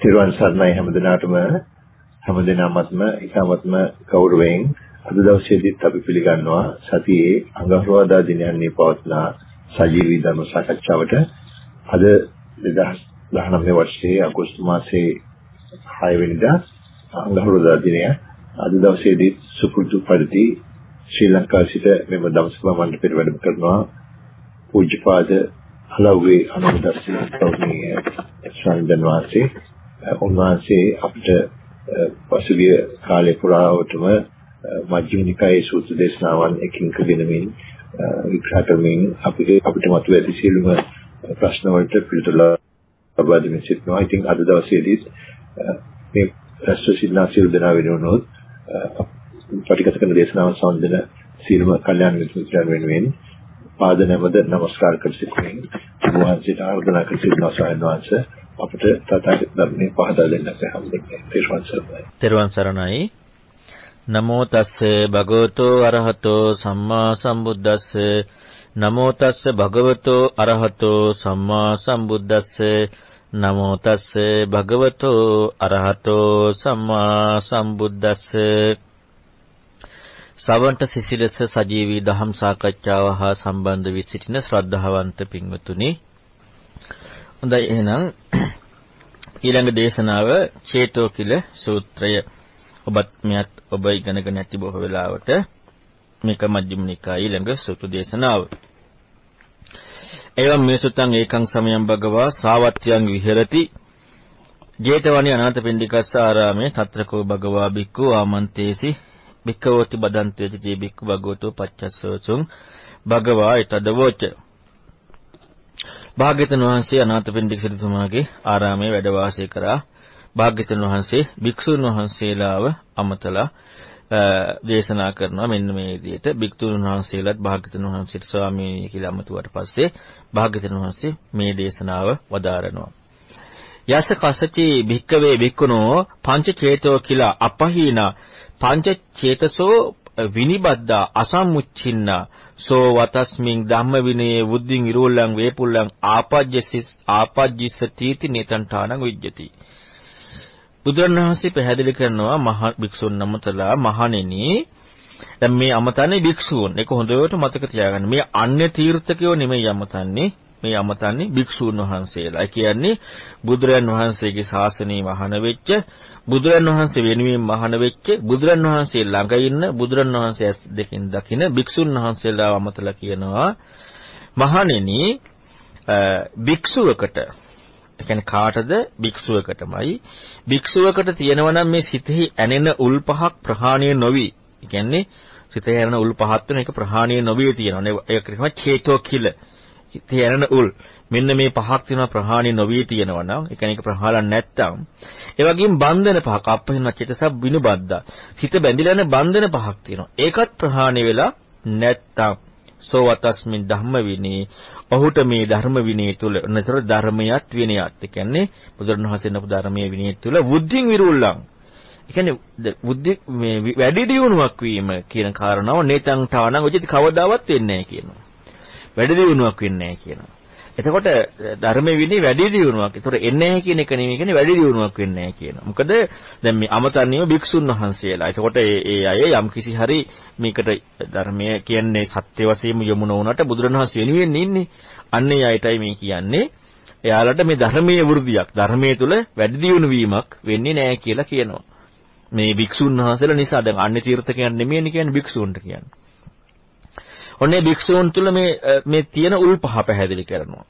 තිරුවන් සරණයි හැමදිනාටම හැමදිනාමත්ම ඉතාමත්ම ගෞරවයෙන් අද දවසේදීත් අපි පිළිගන්නවා සතියේ අඟහරුවාදා දිනයන්හි පවත්නා සජීවී ධර්ම සාකච්ඡාවට. අද 2019 වර්ෂයේ අගෝස්තු මාසයේ 6 වෙනිදා අඟහරුවාදා දිනය. අද දවසේදී සුපුරුදු පරිදි ශ්‍රී ලංකාවේ සිට මෙම දවසම මණ්ඩපයට වැඩම කරනවා පූජ්‍යපාද හලව්වේ අනුදස්සන ගෞරවනීය ස්වාමීන් වහන්සේ උන්වහන්සේ අපිට පසුගිය කාලේ පුරාවටම මජ්ක්‍ධිම නිකායේ සූත්‍ර දේශනාවන් එකින් කගෙනමින් විග්‍රහ කරමින් අපිට අපිට මතුව ඇති සියලුම ප්‍රශ්න වලට පිළිතුරු ලබා දෙමින් සිටිනවා. ඉතින් අද දවසේදී මේ රැස්ව සිටින සියලු දෙනා වෙනුවෙන් පටිගත කරන දේශනාව සම්බන්ධන සියලුම කල්යාණ මිත්‍රයන් වෙනුවෙන් පාද නැමද নমස්කාර කර සිටින්නේ. වහන්සේට ආර්දනා කර සිටිනවා ස්වාමීන් වහන්සේ අපිට තථාගත ධර්මයේ පහදා දෙන්නට හැමදෙන්නේ. තෙරුවන් සරණයි. තෙරුවන් සරණයි. නමෝ තස්ස භගවතෝ අරහතෝ සම්මා සම්බුද්දස්ස නමෝ තස්ස භගවතෝ අරහතෝ සම්මා සම්බුද්දස්ස නමෝ තස්ස භගවතෝ අරහතෝ සම්මා සම්බුද්දස්ස සවන්ත සිසිලස සජීවී දහම් සාකච්ඡාව හා සම්බන්ධ වී සිටින ශ්‍රද්ධාවන්ත පින්වතුනි හොඳයි. එහෙනම් ඊළඟ දේශනාව චේතෝ කිල සූත්‍රය. ඔබත් මෙයත් ඔබ ඉගෙනගෙන නැති බොහෝ වෙලාවට මේක මජ්ක්‍ධිම නිකායේ ඊළඟ සූත්‍ර දේශනාව. එවම් මේ සුත්තං ඒකං සමයං භගවා සාවත්‍යං විහෙරති. ජේතවනි අනාථපිණ්ඩිකස්ස ආරාමේ తත්‍රකෝ භගවා බික්ඛු ආමන්තේසි. භික්ඛවෝති බදන්තේති තී භික්ඛු භගවතෝ පච්චස්සෝසුං භගවා ඊතදවෝච භාග්‍යතුන් වහන්සේ අනාථපිණ්ඩික සිටුතුමාගේ ආරාමයේ වැඩ වාසය කරා. භාග්‍යතුන් වහන්සේ භික්ෂුන් වහන්සේලාව අමතලා දේශනා කරනවා මෙන්න මේ විදිහට. භික්ෂුන් වහන්සේලාත් භාග්‍යතුන් වහන්සේට ස්වාමී කියලා අමතුවට පස්සේ භාග්‍යතුන් වහන්සේ මේ දේශනාව වදාරනවා. යස කසචි භික්කවේ භික්කුණෝ පංච චේතෝ කියලා අපහීනා පංච චේතසෝ විනිබද්දා අසම්මුච්චින්නා සෝ වතස්මින් ධම්ම විනයේ බුද්ධින් ඉරුල්ලං වේපුල්ලං ආපජ්ජසිස් ආපජ්ජිසතිති නේතන්ඨානං විජ්ජති බුදුරණවහන්සේ පැහැදිලි කරනවා මහ භික්ෂුන් නමතලා මහණෙනි දැන් මේ අමතන්නේ භික්ෂූන්. ඒක හොඳට මතක තියාගන්න. මේ අන්‍ය තීර්ථකයෝ නෙමෙයි අමතන්නේ. මේ අමතන්නේ භික්ෂූන් වහන්සේලා. ඒ කියන්නේ බුදුරයන් වහන්සේගේ ශාසනය මහාන වෙච්ච, බුදුරයන් වහන්සේ වෙනුවෙන් මහාන වෙච්ච, බුදුරයන් වහන්සේ ළඟ ඉන්න, බුදුරයන් වහන්සේ ඇස් දෙකින් දකින භික්ෂුන් වහන්සේලා අමතලා කියනවා මහණෙනි භික්ෂුවකට ඒ කියන්නේ කාටද භික්ෂුවකටමයි භික්ෂුවකට තියෙනවා නම් මේ සිතෙහි ඇනෙන උල් පහක් ප්‍රහාණය නොවි. ඒ කියන්නේ සිතේ ඇනෙන උල් පහක් වෙන එක ප්‍රහාණය නොවි තියෙනවා. ඒක කියනවා චේතෝ කිල. තේරෙන උල්. මෙන්න මේ පහක් තියෙනවා ප්‍රහාණි නොවී තියෙනවා නම් ඒ කියන්නේ ඒක ප්‍රහාලන් නැත්තම්. ඒ වගේම බන්ධන පහක් අපහින චිතස විනුබද්දා හිත බැඳිලා යන බන්ධන පහක් තියෙනවා. ඒකත් ප්‍රහාණි වෙලා නැත්තම්. සෝවතස්මින් ධම්ම විනී ඔහුට මේ ධර්ම විනය තුල නතර ධර්මයක් විනයක් ඒ කියන්නේ බුදුරණවහන්සේ නපු ධර්මයේ විනය තුල බුද්ධින් විරුල්ලං. ඒ කියන්නේ බුද්ධි මේ වැඩි දියුණුවක් වීම කියන කාරණාව නේතං තානං උචිත කවදාවත් වෙන්නේ නැහැ කියනවා. වැඩි දියුණුවක් වෙන්නේ නැහැ කියනවා. එතකොට ධර්මයේ විනේ වැඩි දියුණුවක්. ඒතකොට එන්නේ නැහැ කියන එක නෙමෙයි කියන්නේ වැඩි දියුණුවක් වෙන්නේ නැහැ කියනවා. මොකද දැන් මේ අමතන්නේම භික්ෂුන් වහන්සේලා. එතකොට ඒ ඒ අය යම් කිසි හරි මේකට ධර්මය කියන්නේ සත්‍ය වශයෙන්ම යොමු නොවුනට බුදුරණවහන්සේ වෙනුවෙන් ඉන්නේ. අන්න ඒ අයටයි මේ කියන්නේ. එයාලට මේ ධර්මයේ වෘද්ධියක් ධර්මයේ තුල වැඩි දියුණු වීමක් වෙන්නේ නැහැ කියලා කියනවා. මේ භික්ෂුන් වහන්සේලා නිසා දැන් අන්නේ තීර්ථකයන් නෙමෙයිනේ කියන්නේ භික්ෂුන්ට කියන්නේ. ඔන්නේ භික්ෂූන් තුල මේ මේ තියෙන උල් පහ පැහැදිලි කරනවා.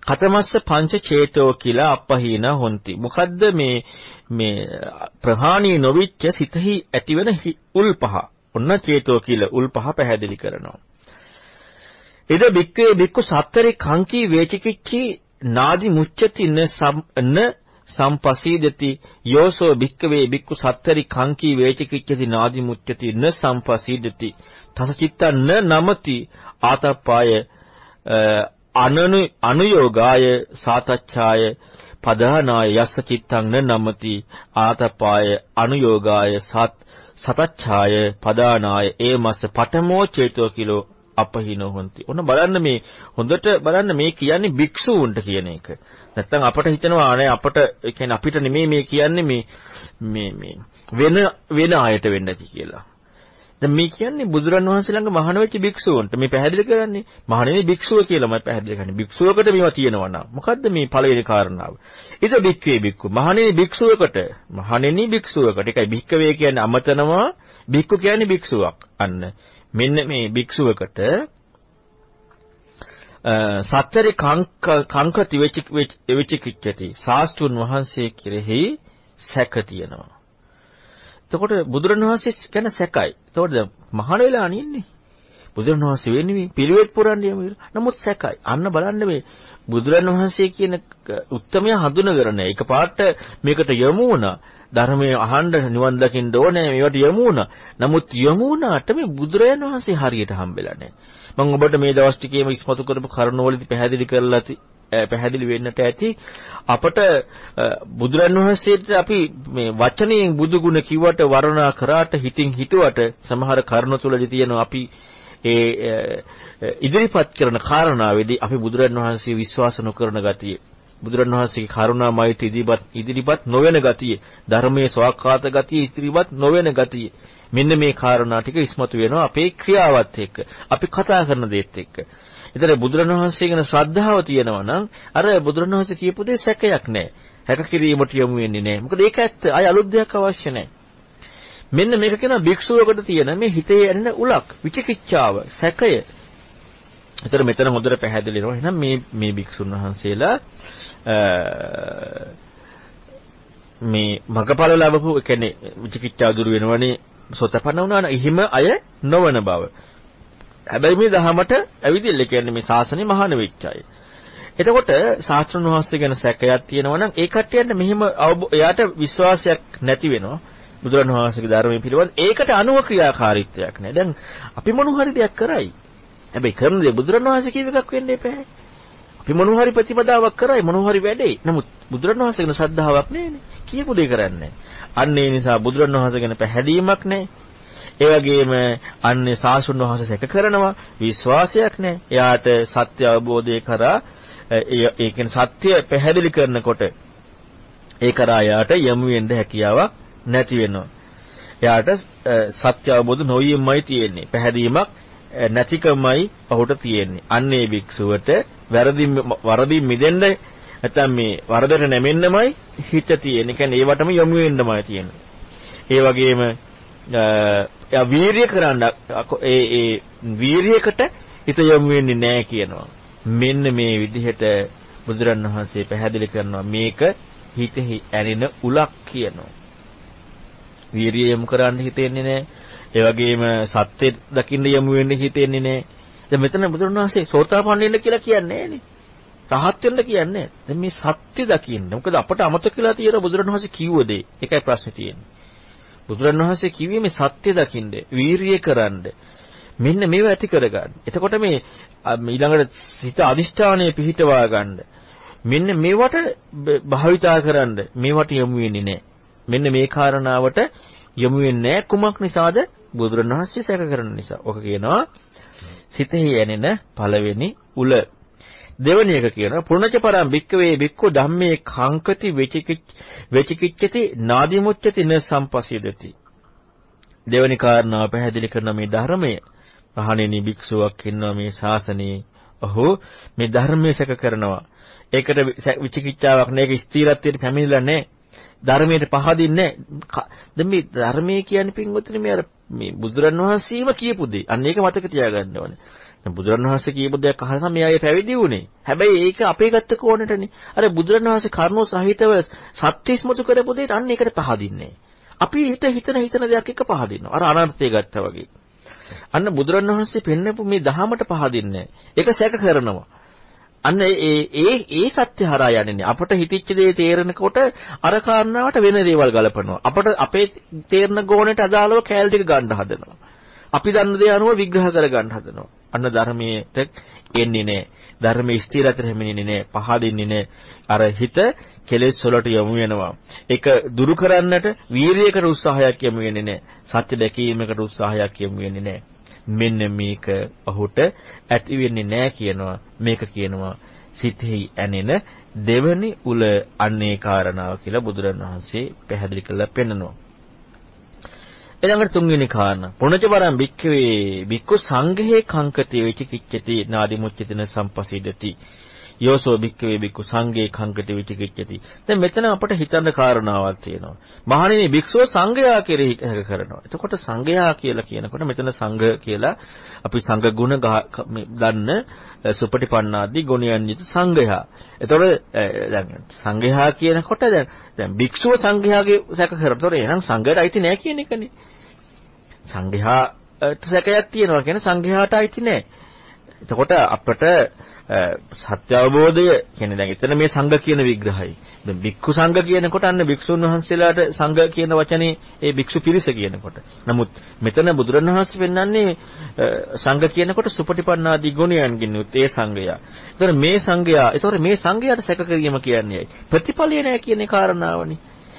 කතමස්ස පංච චේතෝ කියලා අපහීන හොಂತಿ. මොකද්ද මේ මේ ප්‍රහාණී නොවිච්ච සිතෙහි ඇතිවන උල් පහ. ඔන්න චේතෝ කියලා උල් පහ පැහැදිලි කරනවා. එද බික්කේ බික්කු සත්තරේ කංකී වේචිකිච්චි නාදි මුච්චති න සම්පසීදති යෝසෝ භික්කවේ භික්කු සත්තරි කංකී වේචිකිච්ඡති නාදි මුච්ඡති න සම්පසීදති තස චිත්තා න නමති ආතප්පාය අනනු අනුയോഗාය සාතච්ඡාය පදානාය යස්ස චිත්තං න නමති ආතප්පාය අනුയോഗාය සත් සතච්ඡාය පදානාය ඒමස්ස පඨමෝ චේතෝ කිලෝ අපහිනෝ හොಂತಿ. ඔන්න බලන්න මේ හොඳට බලන්න මේ කියන්නේ භික්ෂූන්ට කියන එක. නැත්තම් අපට හිතෙනවා අනේ අපට කියන්නේ අපිට නෙමෙයි මේ කියන්නේ මේ මේ මේ වෙන වෙන අයට වෙන්න ඇති කියලා. දැන් මේ කියන්නේ බුදුරන් වහන්සේ ළඟ මහාන වෙච්ච භික්ෂුවන්ට මේ පැහැදිලි කරන්නේ මහණෙනි භික්ෂුව කියලා මම පැහැදිලි කරන්නේ. භික්ෂුවකට මේවා තියෙනවා නම් මොකද්ද මේ පළවෙනි කාරණාව? ඊට භික්ඛවේ භික්ඛු මහණෙනි භික්ෂුවකට මහණෙනි භික්ෂුවකට ඒකයි භික්ඛවේ කියන්නේ අමතනවා භික්ඛු කියන්නේ භික්ෂුවක්. අන්න මෙන්න මේ භික්ෂුවකට සතරේ කංක කංකති වෙච කිච්චති ශාස්ත්‍රුන් වහන්සේ කෙරෙහි සැක තියෙනවා. එතකොට බුදුරණවහන්සේ ගැන සැකයි. එතකොට මහාන වෙලා අනින්නේ. බුදුරණවහන්සේ වෙන්නේ පිළිවෙත් පුරන්නේ කියලා. නමුත් සැකයි. අන්න බලන්න මේ බුදුරණවහන්සේ කියන උත්තරමය හඳුනගරන එකපාරට මේකට යමු වුණා. ධර්මයේ අහන්න නිවන් දකින්න ඕනේ මේවට යමු වුණා. නමුත් යමු වුණාට මේ බුදුරයන් වහන්සේ හරියට හම්බෙලා නැහැ. මම ඔබට මේ දවස් ටිකේම ඉස්මතු කරපු කරුණවලදී පැහැදිලි කරලා පැහැදිලි වෙන්නට ඇති අපට බුදුරන් වහන්සේට අපි මේ වචනයෙන් බුදු ගුණ කිව්වට වර්ණනා කරාට හිතින් හිතුවට සමහර කරුණ තුලදී තියෙනවා අපි ඒ ඉදිරිපත් කරන කාරණාවේදී අපි බුදුරන් වහන්සේ විශ්වාස නොකරන ගතිය බුදුරන් වහන්සේගේ කරුණා මෛත්‍රී ඉදිරිපත් ඉදිරිපත් නොවන ගතිය ධර්මයේ ස්වාක්කාත ගතිය ඉදිරිපත් නොවන ගතිය මෙන්න මේ කාරණා ටික ඉස්මතු වෙනවා අපේ ක්‍රියාවත් එක්ක අපි කතා කරන දේත් එක්ක ඒතර බුදුරණවහන්සේ ගැන ශ්‍රද්ධාව තියෙනවා නම් අර බුදුරණවහන්සේ කියපු දේ සැකයක් නැහැ. හැක කිරීමට යොමු වෙන්නේ නැහැ. මොකද ඒක ඇත්ත. අය අලුත් දෙයක් අවශ්‍ය නැහැ. මෙන්න මේක කියන භික්ෂුවකට තියෙන මේ හිතේ ඇන්න උලක්, විචිකිච්ඡාව, සැකය. ඒතර මෙතන හොඳට පැහැදිලි වෙනවා. එහෙනම් මේ මේ භික්ෂුන් වහන්සේලා මේ මගපල ලැබපු කියන්නේ විචිකිච්ඡා දුරු වෙනවනේ සෝතපන්න වුණා නම් එහිම අය නොවන බව. හැබැයි මේ දහමට ඇවිදින්න කියන්නේ මේ ශාසනය මහාන වෙච්ච අය. එතකොට ශාස්ත්‍රණ වහන්සේ ගැන සැකයක් තියෙනවා නම් ඒ කට්ටියන්ට මෙහිම එයාට විශ්වාසයක් නැති වෙනවා. බුදුරණවහන්සේගේ ධර්මයේ පිළිබඳ ඒකට අනුව ක්‍රියාකාරීත්වයක් නැහැ. දැන් අපි මොන හරි දෙයක් කරයි. හැබැයි කරන දේ බුදුරණවහන්සේ කියව එකක් වෙන්න එපා. අපි මොන හරි ප්‍රතිපදාවක් කරයි මොන හරි වැඩේ. නමුත් බුදුරණවහන්සේ ගැන ශ්‍රද්ධාවක් නැහැනේ. කියපු දේ කරන්නේ අන්න ඒ නිසා බුදුරණවහන්සේ ගැන පැහැදීමක් නැහැ. ඒ වගේම අන්නේ සාසුන් වහන්සේ සැක කරනවා විශ්වාසයක් නැහැ. එයාට සත්‍ය අවබෝධය කරා ඒ කියන්නේ සත්‍ය පැහැදිලි කරනකොට ඒ කරා එයාට යමු වෙන්න හැකියාවක් නැති වෙනවා. එයාට සත්‍ය අවබෝධ නොවීමයි තියෙන්නේ. පැහැදීමක් නැතිකමයි ඔහුට තියෙන්නේ. අන්නේ භික්ෂුවට වැරදි වරදි මිදෙන්න නැත්නම් මේ වරදට නැමෙන්නමයි හිත තියෙන්නේ. කියන්නේ ඒවටම යොමු වෙන්නමයි තියෙන්නේ. ඒ වගේම එයා වීරිය කරන්න ඒ ඒ වීරියකට හිත යොමු වෙන්නේ නැහැ කියනවා. මෙන්න මේ විදිහට බුදුරණවහන්සේ පැහැදිලි කරනවා මේක හිතෙහි ඇනෙන උලක් කියනවා. වීරිය යොමු කරන්න හිතෙන්නේ නැහැ. ඒ වගේම සත්‍ය දකින්න යොමු වෙන්න හිතෙන්නේ නැහැ. දැන් මෙතන බුදුරණවහන්සේ සෝතාපන්න වෙන්න කියලා කියන්නේ නැහැනේ. රහත් වෙන්න කියන්නේ. දැන් මේ සත්‍ය දකින්න. මොකද අපට අමතක කියලා තියෙන බුදුරණවහන්සේ කිව්ව දේ. ඒකයි ප්‍රශ්නේ තියෙන්නේ. බුදුරණවහන්සේ කිව්වේ මේ සත්‍ය දකින්න, වීරිය කරන්න. මෙන්න මේව ඇති කරගන්න. එතකොට මේ ඊළඟට සිත අදිෂ්ඨානයේ පිහිටවා ගන්න. මෙන්න මේවට භාවිතා කරන්න. මේවට යොමු වෙන්නේ නැහැ. මෙන්න මේ කාරණාවට යොමු වෙන්නේ නැහැ. කුමක් නිසාද? බුදුරණවහන්සේ සැක කරන නිසා. ඔක කියනවා සිතෙහි ඇනෙන පළවෙනි උල. දෙවැනි එක කියනවා පුණජ පරම් භික්කවේ භික්ඛු ධම්මේ කංකති වෙචිකිච්ඡති නාදිමුච්ඡති න සම්පසිදති දෙවැනි කාරණාව පැහැදිලි කරන මේ ධර්මය. අහණෙනි භික්ෂුවක් ඉන්නවා මේ ශාසනයේ. ඔහු මේ ධර්මයේ සැක කරනවා. ඒකට විචිකිච්ඡාවක් නෑ ඒක ස්ථිරත්වයට පැමිණිලා නෑ. ධර්මයට පහදින්නේ දැන් මේ ධර්මයේ කියන්නේ පින්වතුනි මේ අර මේ බුදුරන් වහන්සේම කියපු දේ. අන්න ඒක මතක තියාගන්න ඕනේ. දැන් බුදුරණවහන්සේ කියපු දෙයක් අහලා තමයි ආයේ පැවිදි වුනේ. හැබැයි ඒක අපේ ගත්ත කෝණයටනේ. අර බුදුරණවහන්සේ කර්ණෝ සහිතව සත්‍යස්මතු කරපු දෙයට අන්න ඒකට පහදින්නේ. අපි හිත හිතන හිතන දෙයක් එක පහදිනවා. අර අනර්ථය ගත්තා වගේ. අන්න බුදුරණවහන්සේ පෙන්නපු මේ දහමට පහදින්නේ. ඒක සැක කරනවා. අන්න ඒ ඒ ඒ සත්‍ය හරහා යන්නේ අපට හිතිච්ච දේ තේරෙනකොට අර කාරණාවට වෙන දේවල් ගලපනවා අපට අපේ තේරෙන ගෝණයට අදාළව කෑල් ටික ගන්න හදනවා අපි දන්න දේ අනුව විග්‍රහ කර ගන්න හදනවා අන්න ධර්මයට එන්නේ නැහැ. ධර්මයේ ස්ථිරතර හැමෙන්නේ නැහැ. පහදින්නේ නැහැ. අර හිත කෙලෙස් වලට යොමු වෙනවා. ඒක දුරු කරන්නට වීරියකට උත්සාහයක් යොමු වෙන්නේ නැහැ. සත්‍ය දැකීමකට උත්සාහයක් යොමු වෙන්නේ නැහැ. මෙන්න මේක ඔහුට ඇති වෙන්නේ නැහැ කියනවා. මේක කියනවා සිතෙහි ඇනෙන දෙවනි උල අන්නේ කාරණාව කියලා බුදුරණවහන්සේ පැහැදිලි කරලා පෙන්නනවා. ඊළඟට තුන්වෙනි කාරණා පුණජවරම් භික්ඛවේ භික්ඛු සංඝේ කංකතේ විචිකිච්ඡති නාදි මුච්චතින සම්පසීදති යෝසෝ භික්ඛවේ භික්ඛු සංඝේ කංකතේ විචිකිච්ඡති. දැන් මෙතන අපට හිතන්න කාරණාවක් තියෙනවා. මහණෙනි භික්ෂුව සංඝයා කෙරෙහි හැක කරනවා. එතකොට සංඝයා කියලා කියනකොට මෙතන සංඝ කියලා අපි සංඝ ගුණ දන්න සුපටිපන්නාදී ගුණයන් යුතු සංඝයා. එතකොට දැන් සංඝයා කියනකොට දැන් දැන් භික්ෂුව සංඝයාගේ සැක කරනවා. එතකොට එහෙනම් සංඝයට අයිති නෑ කියන එකනේ. සංඝයාට සැකයක් තියෙනවා කියන්නේ සංඝයාට අයිති නෑ. එතකොට අපට සත්‍ය අවබෝධය කියන්නේ දැන් එතන මේ සංඝ කියන විග්‍රහයි. දැන් භික්ඛු සංඝ කියනකොට අන්න භික්ෂුන් වහන්සේලාට සංඝ කියන වචනේ ඒ භික්ෂු පිරිස කියනකොට. නමුත් මෙතන බුදුරණවහන්සේ පෙන්වන්නේ සංඝ කියනකොට සුපටිපන්නාදී ගුණයන්ගින් උත් ඒ සංඝයා. ඒතර මේ සංඝයා, ඒතර මේ සංඝයාට සැක කිරීම කියන්නේ ප්‍රතිඵලය නෑ කියන කාරණාවනේ.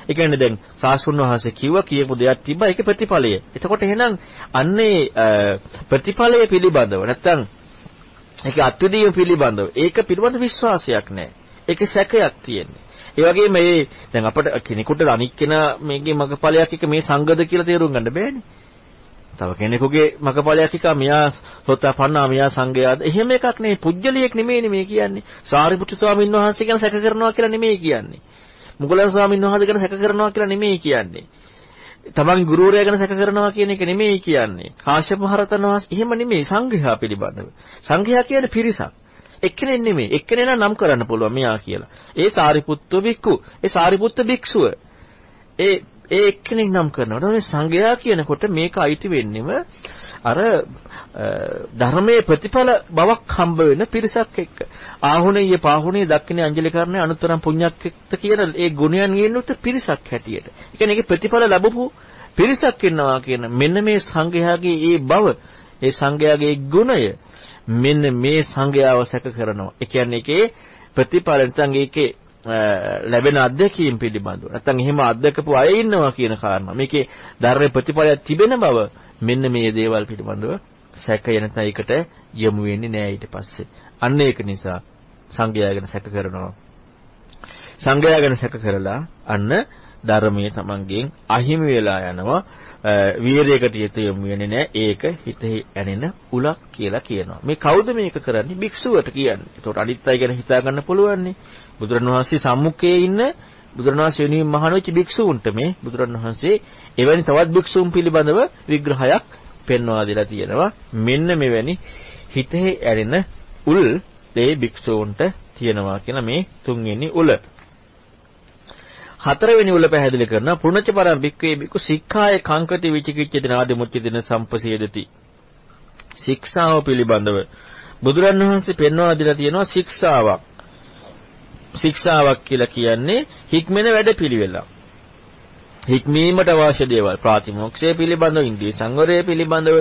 ඒ කියන්නේ දැන් සාස්ෘණ වහන්සේ කිව්වා කියපු දෙයක් තිබ්බා ඒකේ ප්‍රතිඵලය. එතකොට එහෙනම් අන්නේ ප්‍රතිඵලය පිළිබඳව නැත්තම් ඒකේ අත්විදීම පිළිබඳව ඒක පිළිබඳ විශ්වාසයක් නැහැ. ඒකේ සැකයක් තියෙන්නේ. ඒ වගේම මේ දැන් අපිට කෙනෙකුට අනික් කෙනා මේකේ මගපලයක් එක මේ සංගද කියලා තේරුම් ගන්න බෑනේ. තව කෙනෙකුගේ මගපලයක් එක මෙයා සෝතාපන්නා මෙයා සංගයාද එහෙම එකක් නෙවෙයි පුජ්‍යලියෙක් නෙමෙයිනේ මේ කියන්නේ. සාරිපුත්‍ර ස්වාමීන් වහන්සේ ගැන සැක කරනවා කියලා නෙමෙයි කියන්නේ. මුගලන් ස්වාමීන් වහන්සේ ගැන සැක කරනවා කියලා නෙමෙයි කියන්නේ. තමන්ගේ ගුරුවරයා ගැන සැක කරනවා කියන එක නෙමෙයි කියන්නේ. කාශ්‍යප මහරතන වහන්සේ එහෙම නෙමෙයි සංඝයා පිළිබඳව. සංඝයා කියන්නේ පිරිසක්. එක්කෙනෙක් නෙමෙයි. එක්කෙනෙක් නම් කරන්න පුළුවන් මෙයා කියලා. ඒ සාරිපුත්ත බික්කු. ඒ සාරිපුත්ත භික්ෂුව. ඒ ඒ එක්කෙනෙක් නම් කරනවා. මේ සංඝයා කියනකොට මේක අයිති වෙන්නෙම අර ධර්මයේ ප්‍රතිඵල බවක් හම්බ වෙන පිරිසක් එක්ක ආහුණේය පාහුණේ දක්ඛිනේ අංජලි කරන්නේ අනුත්තරම් පුණ්‍යක්කෙක්ත කියන ඒ ගුණයන් ගෙනුත් පිරිසක් හැටියට. ඒ කියන්නේ ඒකේ ප්‍රතිඵල ලැබපු පිරිසක් ඉන්නවා කියන මෙන්න මේ සංඝයාගේ ඒ බව ඒ සංඝයාගේ ගුණය මෙන්න මේ සංඝයාව සැක කරනවා. ඒ කියන්නේ ඒකේ ප්‍රතිඵල නැත්නම් ඒකේ ලැබෙන අත්දැකීම් පිළිබඳව නැත්නම් එහෙම අත්දකපු අය ඉන්නවා කියන කාරණා. මේකේ ධර්ම ප්‍රතිඵලයක් තිබෙන බව මෙන්න මේ දේවල් පිළිබඳව සැකය නැත්නම් ඒකට යොමු වෙන්නේ නෑ ඊට පස්සේ. අන්න ඒක නිසා සංඝයා ගැන සැක කරනවා. සංඝයා ගැන සැක කරලා අන්න ධර්මයේ තමන්ගෙන් අහිමි වෙලා යනවා. වීරයකට යෙත යොමු වෙන්නේ නැහැ. ඒක හිතෙහි ඇනෙන උලක් කියලා කියනවා. මේ කවුද මේක කරන්නේ? භික්ෂුවට කියන්නේ. ඒතකොට අනිත් අය ගැන හිතා ගන්න පුළුවන්නේ. බුදුරණවහන්සේ සම්මුඛයේ ඉන්න බුදුරණවහන්සේ වෙනුවෙන් මහාන වෙච්ච භික්ෂූන්ට මේ බුදුරණවහන්සේ එවැනි තවත් භික්ෂූන් පිළිබඳව විග්‍රහයක් පෙන්වා දෙලා තියෙනවා. මෙන්න මෙවැනි හිතේ ඇරෙන උල් ඒ භික්ෂූන්ට තියෙනවා කියන මේ තුන්වෙනි උල. හතරවෙනි උල පැහැදිලි කරනවා පුණච්ච පරම් භික්ඛවේ භික්ඛු සික්ඛාය කංකති විචිකිච්ඡති නාදි මුච්චිදින සම්පසේදති. ශික්ෂාව පිළිබඳව බුදුරණවහන්සේ පෙන්වා දීලා තියෙනවා ශික්ෂාවක්. ශික්ෂාවක් කියලා කියන්නේ හික්මෙන වැඩපිළිවෙලක්. හික්මීමට අවශ්‍ය දේවල් ප්‍රාතිමෝක්ෂය පිළිබඳව ඉන්ද්‍රිය සංවරය පිළිබඳව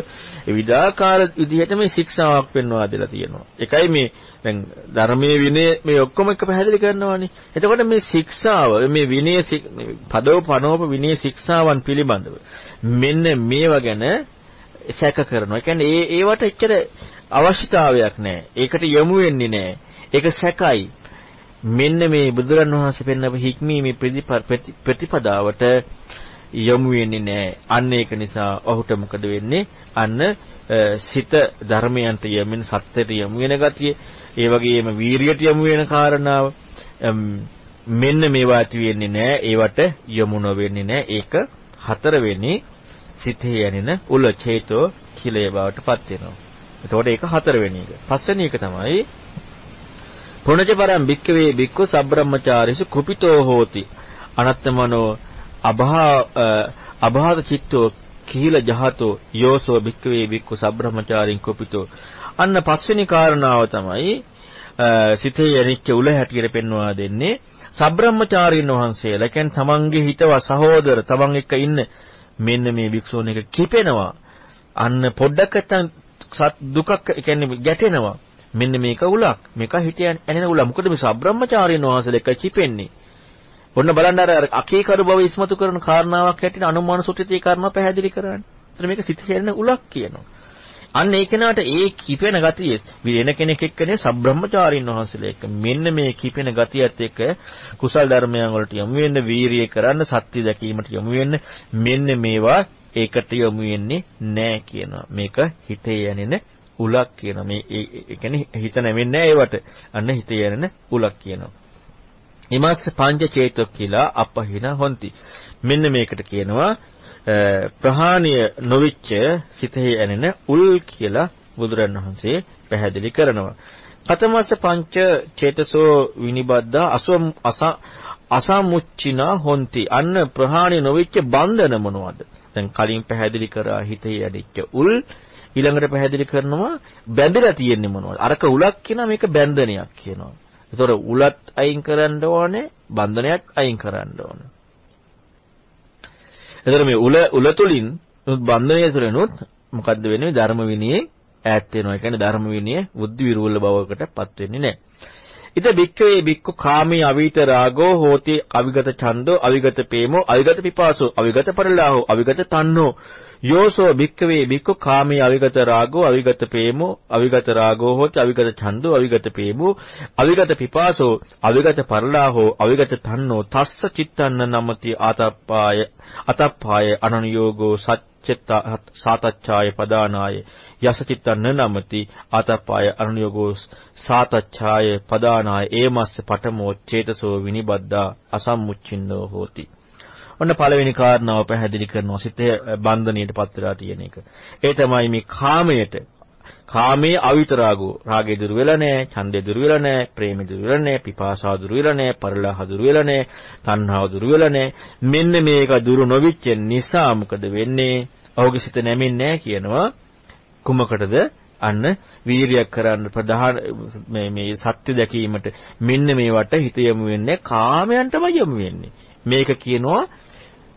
විවිධාකාර විදිහට මේ ශික්ෂාවක් පෙන්වා දෙලා තියෙනවා. ඒකයි මේ දැන් ධර්මයේ විනය මේ ඔක්කොම එක පැහැදිලි කරනවානේ. එතකොට මේ ශික්ෂාව මේ විනය පදව පනෝප විනය ශික්ෂාවන් පිළිබඳව මෙන්න මේවා ගැන සැක කරනවා. ඒ කියන්නේ ඒ ඒවට එච්චර අවශ්‍යතාවයක් නැහැ. ඒකට යොමු වෙන්නේ නැහැ. ඒක සැකයි. මෙන්න මේ බුදුරන් වහන්සේ පෙන්වපු හික්මීමේ ප්‍රතිපදාවට යොමු වෙන්නේ නැහැ. අන්න ඒක නිසා ඔහුට මොකද වෙන්නේ? අන්න සිත ධර්මයන්ට යමින් සත්‍යයට යොමු වෙන ගතිය, ඒ වගේම වීරියට යොමු වෙන කාරණාව මෙන්න මේවා ඇති වෙන්නේ නැහැ. ඒවට යොමු නොවෙන්නේ නැහැ. ඒක හතරවෙනි සිතේ යනින උල චේතෝ කිලේ බවට පත් වෙනවා. එතකොට ඒක හතරවෙනි එක. පස්වෙනි එක තමයි පුණජ පරම් භික්කවේ භික්ඛු සබ්‍රහ්මචාරිසු කුපිතෝ හෝති. අනත්තමනෝ අභා අභාද චිත්තෝ කීල ජහතෝ යෝසෝ භික්කවේ භික්ඛු සබ්‍රහ්මචාරින් කුපිතෝ. අන්න පස්වෙනි කාරණාව තමයි සිතේ යනිච්ච උල හැටියට පෙන්වා දෙන්නේ සබ්‍රහ්මචාරීන් වහන්සේලා. කියන්නේ තමන්ගේ හිතව සහෝදර තමන් එක්ක ඉන්න මෙන්න මේ භික්ෂුන් එක කිපෙනවා. අන්න පොඩ්ඩක් නැත්තම් දුකක් කියන්නේ ගැටෙනවා. මෙන්න මේක උලක්. මේක හිටියන් ඇනෙන උලක්. මොකද මේ සබ්‍රහ්මචාරීන් වහන්සේලා එක චිපෙන්නේ. ඔන්න බලන්න අර අකීකරු බව ඉස්මතු කරන කාරණාවක් හැටියට අනුමාන සුත්‍රිතී කාරණා පැහැදිලි කරන්නේ. එතන මේක සිත හැරෙන උලක් කියනවා. අන්න ඒ කෙනාට ඒ කිපෙන ගතිය වෙන කෙනෙක් එක්කනේ සබ්‍රහ්මචාරින් වහන්සේලා එක්ක මෙන්න මේ කිපෙන ගතියත් එක්ක කුසල් ධර්මයන් වලට යොමු වෙන්න වීරිය කරන්න සත්‍ය දැකීමට යොමු වෙන්න මෙන්න මේවා ඒකට යොමු වෙන්නේ නැහැ කියනවා මේක හිතේ යන්නේ උලක් කියනවා මේ ඒ කියන්නේ හිත නැවෙන්නේ නැහැ ඒවට අන්න හිතේ යන්නේ උලක් කියනවා ඉමස්ස පංච චේතක කියලා අපහින හොಂತಿ මෙන්න මේකට කියනවා ප්‍රහාණීය නොවිච්ච සිතෙහි ඇනෙන උල් කියලා බුදුරණවහන්සේ පැහැදිලි කරනවා. කතමස්ස පංච චේතසෝ විනිබද්දා අසව අසමුච්චිනා හොಂತಿ අන්න ප්‍රහාණීය නොවිච්ච බන්ධන මොනවද? දැන් කලින් පැහැදිලි කරා හිතෙහි ඇදිච්ච උල් ඊළඟට පැහැදිලි කරනවා බැඳලා තියෙන්නේ මොනවද? අරක උලක් කියනවා මේක බැඳනයක් කියනවා. ඒතොර උලත් අයින් කරන්න ඕනේ, බන්ධනයක් අයින් කරන්න ඕනේ. එතකොට මේ උල උල තුලින් බන්ධනය තුලිනුත් මොකද්ද වෙන්නේ ධර්ම විනයේ ඈත් වෙනවා. ඒ කියන්නේ ධර්ම විනයේ බුද්ධ විරූල බවකටපත් වෙන්නේ නැහැ. ඉත බික්කවේ බික්කු කාමී අවීත රාගෝ හෝති අවිගත ඡන්தோ අවිගත ප්‍රේමෝ අවිගත පිපාසෝ අවිගත පරිලාහෝ අවිගත තන්නෝ යෝසෝ භික්කවේ භික්ක කාමී අවිගත රාගෝ අවිගත ප්‍රේමෝ අවිගත රාගෝ හොති අවිගත ඡන්தோ අවිගත ප්‍රේමෝ අවිගත පිපාසෝ අවිගත පරලාහෝ අවිගත තන්නෝ තස්ස චිත්තන්න නමති ආතප්පාය අතප්පාය අනනුയോഗෝ සච්චත සාතච්ඡාය පදානාය යස චිත්තන්න නමති ආතප්පාය අනනුയോഗෝ සාතච්ඡාය පදානාය ඒමස්ස පඨමෝ චේතසෝ විනිබද්දා අසම්මුච්චින්නෝ හෝති ඔන්න පළවෙනි කාරණාව පැහැදිලි කරනවා සිතේ බන්ධණයට පත් වෙලා තියෙන එක. ඒ තමයි මේ කාමයට කාමයේ අවිතරාගෝ රාගය දුරු වෙලා නැහැ, ඡන්දය දුරු වෙලා නැහැ, ප්‍රේමය දුරු වෙලා නැහැ, පිපාසාව දුරු වෙලා නැහැ, පරිලාහ දුරු වෙලා නැහැ, තණ්හාව දුරු වෙලා නැහැ. මෙන්න මේක දුරු නොවිච්ච නිසා මොකද වෙන්නේ? ඔහුගේ සිත නැමෙන්නේ නැහැ කියනවා. කුමකටද? අන්න වීරියක් කරන්න ප්‍රධාන මේ මේ සත්‍ය දැකීමට මෙන්න මේවට හිත යොමු වෙන්නේ කාමයන්ටම යොමු වෙන්නේ. මේක කියනවා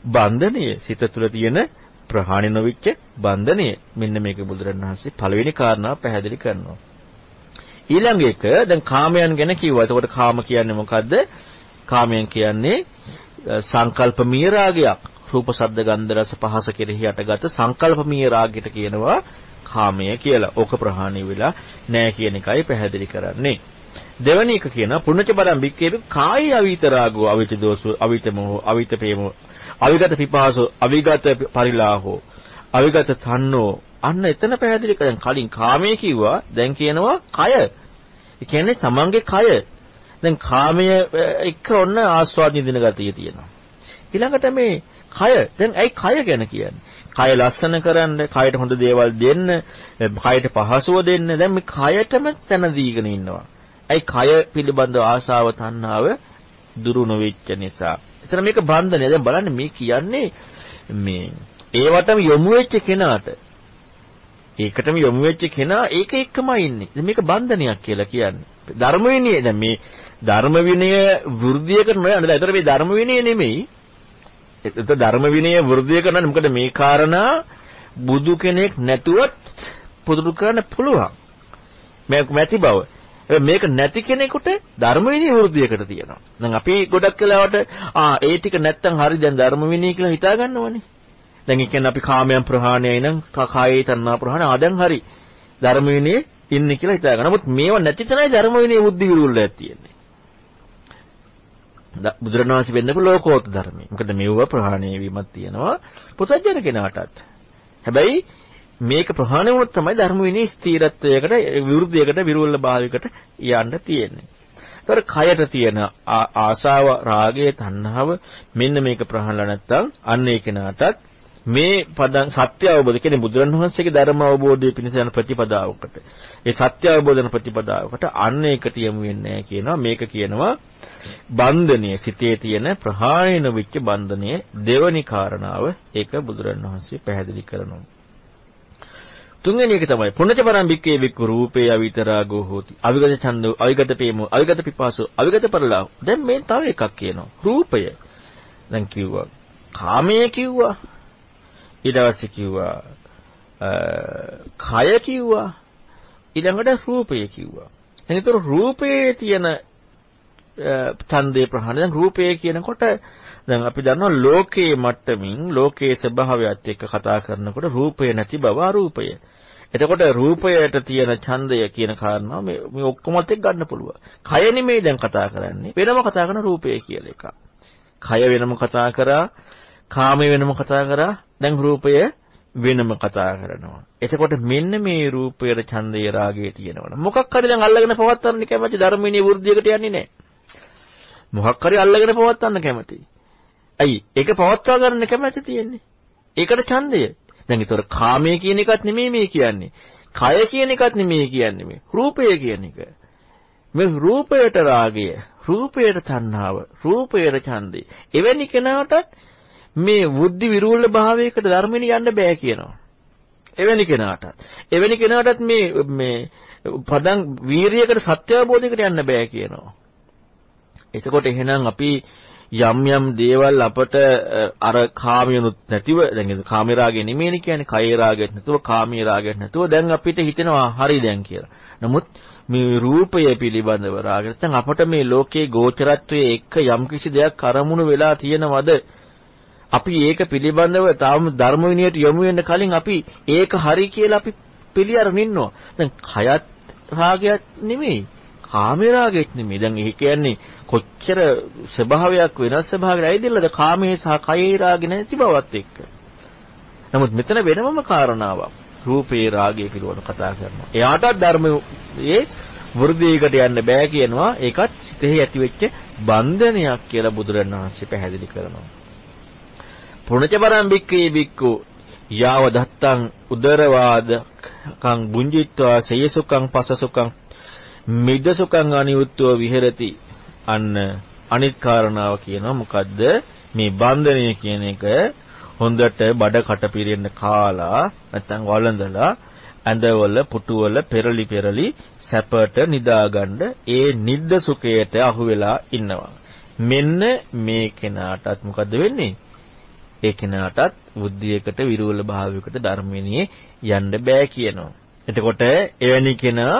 බන්ධනය. සිත තුළ තියෙන ප්‍රහාණය නොවිච්ච බන්ධනය. මෙන්න මේක බුදුරණවහන්සේ පළවෙනි කාරණාව පැහැදිලි කරනවා. ඊළඟ එක දැන් කාමයන් ගැන කිව්වා. එතකොට කාම කියන්නේ මොකද්ද? කාමයන් කියන්නේ සංකල්පමීය රාගයක් රූප ශබ්ද ගන්ධ රස පහස කෙරෙහි යටගත් සංකල්පමීය රාගයට කියනවා කාමය කියලා. ඕක ප්‍රහාණය වෙලා නැහැ කියන එකයි පැහැදිලි කරන්නේ. දෙවැනි එක කියනවා පුණ්‍යච බරම් බික්කේ කාය අවිත රාගෝ අවිත දෝසෝ අවිත මොහ අවිත ප්‍රේමෝ. අවිගත පිපාසෝ අවිගත පරිලාහෝ අවිගත තන්නෝ අන්න එතන පැහැදිලි කරන් කලින් කාමයේ කිව්වා දැන් කියනවා කය. ඒ කියන්නේ තමන්ගේ කය. දැන් කාමය එක්ක ඔන්න ආස්වාද නිදින ගතිය තියෙනවා. ඊළඟට මේ කය දැන් ඇයි කය ගැන කියන්නේ? කය ලස්සන කරන්න, කයට හොඳ දේවල් දෙන්න, කයට පහසුව දෙන්න. දැන් මේ කයටම තන දීගෙන ඉන්නවා. ඇයි කය පිළිබඳ ආශාව තණ්හාව දුරු නොවෙච්ච නිසා. එතන මේක බන්ධනය. දැන් බලන්න මේ කියන්නේ මේ ඒවටම යොමු වෙච්ච කෙනාට ඒකටම යොමු වෙච්ච කෙනා ඒක එක්කමයි ඉන්නේ. මේක බන්ධනයක් කියලා කියන්නේ. ධර්ම විනය දැන් මේ ධර්ම විනය වෘද්ධියකට නොයන්නේ. ඒතර මේ ධර්ම විනය නෙමෙයි. ඒතර ධර්ම විනය වෘද්ධිය කරනවා. මොකද මේ කාරණා බුදු කෙනෙක් නැතුවත් පුදුරු කරන්න පුළුවන්. මේ මැති බව. මේක නැති කෙනෙකුට ධර්ම විනය වෘද්ධියකට තියෙනවා. දැන් අපි ගොඩක් වෙලාවට ආ ඒ ටික නැත්තම් හරි දැන් ධර්ම විනය කියලා හිතා ගන්නවනේ. දැන් ඒ කියන්නේ අපි කාමයන් ප්‍රහාණයයි නම් කායේ තණ්හා ප්‍රහාණය ආ දැන් හරි ධර්ම විනය ඉන්නේ කියලා හිතා ගන්න. නමුත් මේව නැති තැනයි ධර්ම විනය බුද්ධි විරුල්ලක් තියෙන්නේ. බුදුරණවහන්සේ වෙන්න පුළුවන් ලෝකෝත්තර ධර්මයි. මොකද මෙවුව ප්‍රහාණය වීමක් තියෙනවා පුතජන කෙනාටත්. හැබැයි මේක ප්‍රහාණය වුණොත් තමයි ධර්ම විනී ස්ථීරත්වයකට විරුද්ධයකට විරුල්ල භාවයකට යන්න තියෙන්නේ. ඒතර කයට තියෙන ආසාව, රාගය, තණ්හාව මෙන්න මේක ප්‍රහාණය නැත්තම් අන්න ඒ කෙනාටත් මේ පදන් සත්‍ය අවබෝධ කියන්නේ බුදුරණවහන්සේගේ ධර්ම අවබෝධයේ පිණිස යන ප්‍රතිපදාවකට. ඒ සත්‍ය අවබෝධන ප්‍රතිපදාවකට අන්න ඒකට යමු වෙන්නේ කියනවා. මේක කියනවා බන්ධනීය සිතේ තියෙන ප්‍රහාණය නොවිච්ච බන්ධනයේ දෙවනි කාරණාව ඒක බුදුරණවහන්සේ පැහැදිලි කරනවා. තුන්වෙනි එක තමයි පුණජ පරම්පික්කේ වික්ඛු රූපේ අවිතරාගෝ හෝති. අවිගත ඡන්දෝ, අවිගත ප්‍රේමෝ, අවිගත පිපාසෝ, අවිගත පරලාව. දැන් මේ තව එකක් කියනවා. රූපය. දැන් කිව්වා. කාමයේ කිව්වා. ඊට පස්සේ කිව්වා කය කිව්වා. ඊළඟට රූපය කිව්වා. එනිතර රූපයේ තියෙන ඡන්දේ ප්‍රහාණය දැන් රූපය කියනකොට දැන් අපි දන්නවා ලෝකයේ මට්ටමින් ලෝකයේ ස්වභාවයත් එක්ක කතා කරනකොට රූපය නැති බව අරූපය. එතකොට රූපයට තියෙන ඡන්දය කියන කාරණාව මේ මේ ඔක්කොමත් එක්ක ගන්න පුළුවන්. කය නෙමෙයි දැන් කතා කරන්නේ. වෙනම කතා කරන රූපය කියලා එකක්. කය වෙනම කතා කරා, කාමය වෙනම කතා කරා, දැන් රූපය වෙනම කතා කරනවා. එතකොට මෙන්න මේ රූපයේ ඡන්දේ රාගයේ තියෙනවනේ. මොකක් හරි දැන් අල්ලගෙන පවත්තන්න කැමති ධර්මිනී වෘද්ධියකට යන්නේ නැහැ. මොකක් හරි අල්ලගෙන පවත්තන්න කැමති. ඇයි? ඒක පවත්වා ගන්න කැමැති තියෙන්නේ. ඒකට ඡන්දය. දැන් ඒතර කාමය කියන එකත් නෙමෙයි මේ කියන්නේ. කය කියන එකත් නෙමෙයි කියන්නේ මේ. රූපය කියන එක. මේ රූපයට රාගය, රූපයට තණ්හාව, රූපයට ඡන්දේ. එවැනි කෙනාටත් මේ බුද්ධි විරූල භාවයකට ධර්මෙනි යන්න බෑ කියනවා. එවැනි කෙනාටත්. එවැනි කෙනාටත් මේ මේ පදං වීරියකට සත්‍ය අවබෝධයකට යන්න බෑ කියනවා. එතකොට එහෙනම් අපි යම් යම් දේවල් අපට අර කාමියනුත් නැතිව දැන් කාමී රාගේ නෙමෙයිනේ කියන්නේ කයේ රාගෙත් නැතුව කාමී රාගෙත් නැතුව දැන් අපිට හිතෙනවා හරි දැන් කියලා. නමුත් මේ රූපය පිළිබඳව රාග නැත්නම් අපට මේ ලෝකයේ ගෝචරත්වයේ එක්ක යම් කිසි දෙයක් අරමුණු වෙලා තියෙනවද අපි ඒක පිළිබඳව තාම ධර්ම විනයට යොමු වෙන්න කලින් අපි ඒක හරි කියලා අපි පිළිඅරගෙන ඉන්නවා. දැන් කයත් රාගයක් නෙමෙයි. කාමේ රාගෙත් නෙමෙයි. දැන් ඒ කියන්නේ කොච්චර ස්වභාවයක් වෙනස් ස්වභාවයකට ඇවිදින්නද කාමයේ සහ කයේ රාගෙ නැති බවත් එක්ක. නමුත් මෙතන වෙනමම කාරණාවක්. රූපේ රාගය පිළිබඳව කතා කරනවා. එයාටත් ධර්මයේ වෘද්ධියකට යන්න බෑ කියනවා. ඒකත් සිතෙහි ඇතිවෙච්ච බන්ධනයක් කියලා බුදුරණවහන්සේ පැහැදිලි කරනවා. පුණජ පරම් බික්කේ බික්කු යාව දත්තං උදරවාදකං බුංජිත්වා සයසුකං පසසුකං මිදසුකං අනියුත්ව විහෙරති අන්න අනිත් කාරණාව කියනවා මොකද්ද? මේ බන්ධනය කියන එක හොඳට බඩ කට පිරෙන්න කාලා නැත්නම් වළඳලා ඇඳවල පුටුවල පෙරලි පෙරලි සැපට නිදාගන්න ඒ නිද්ද සුඛයට අහු වෙලා ඉන්නවා. මෙන්න මේ කෙනාටත් මොකද වෙන්නේ? ඒ කෙනාටත් බුද්ධියකට විරෝල භාවයකට ධර්මෙනියේ යන්න බෑ කියනවා. එතකොට එවැනි කෙනා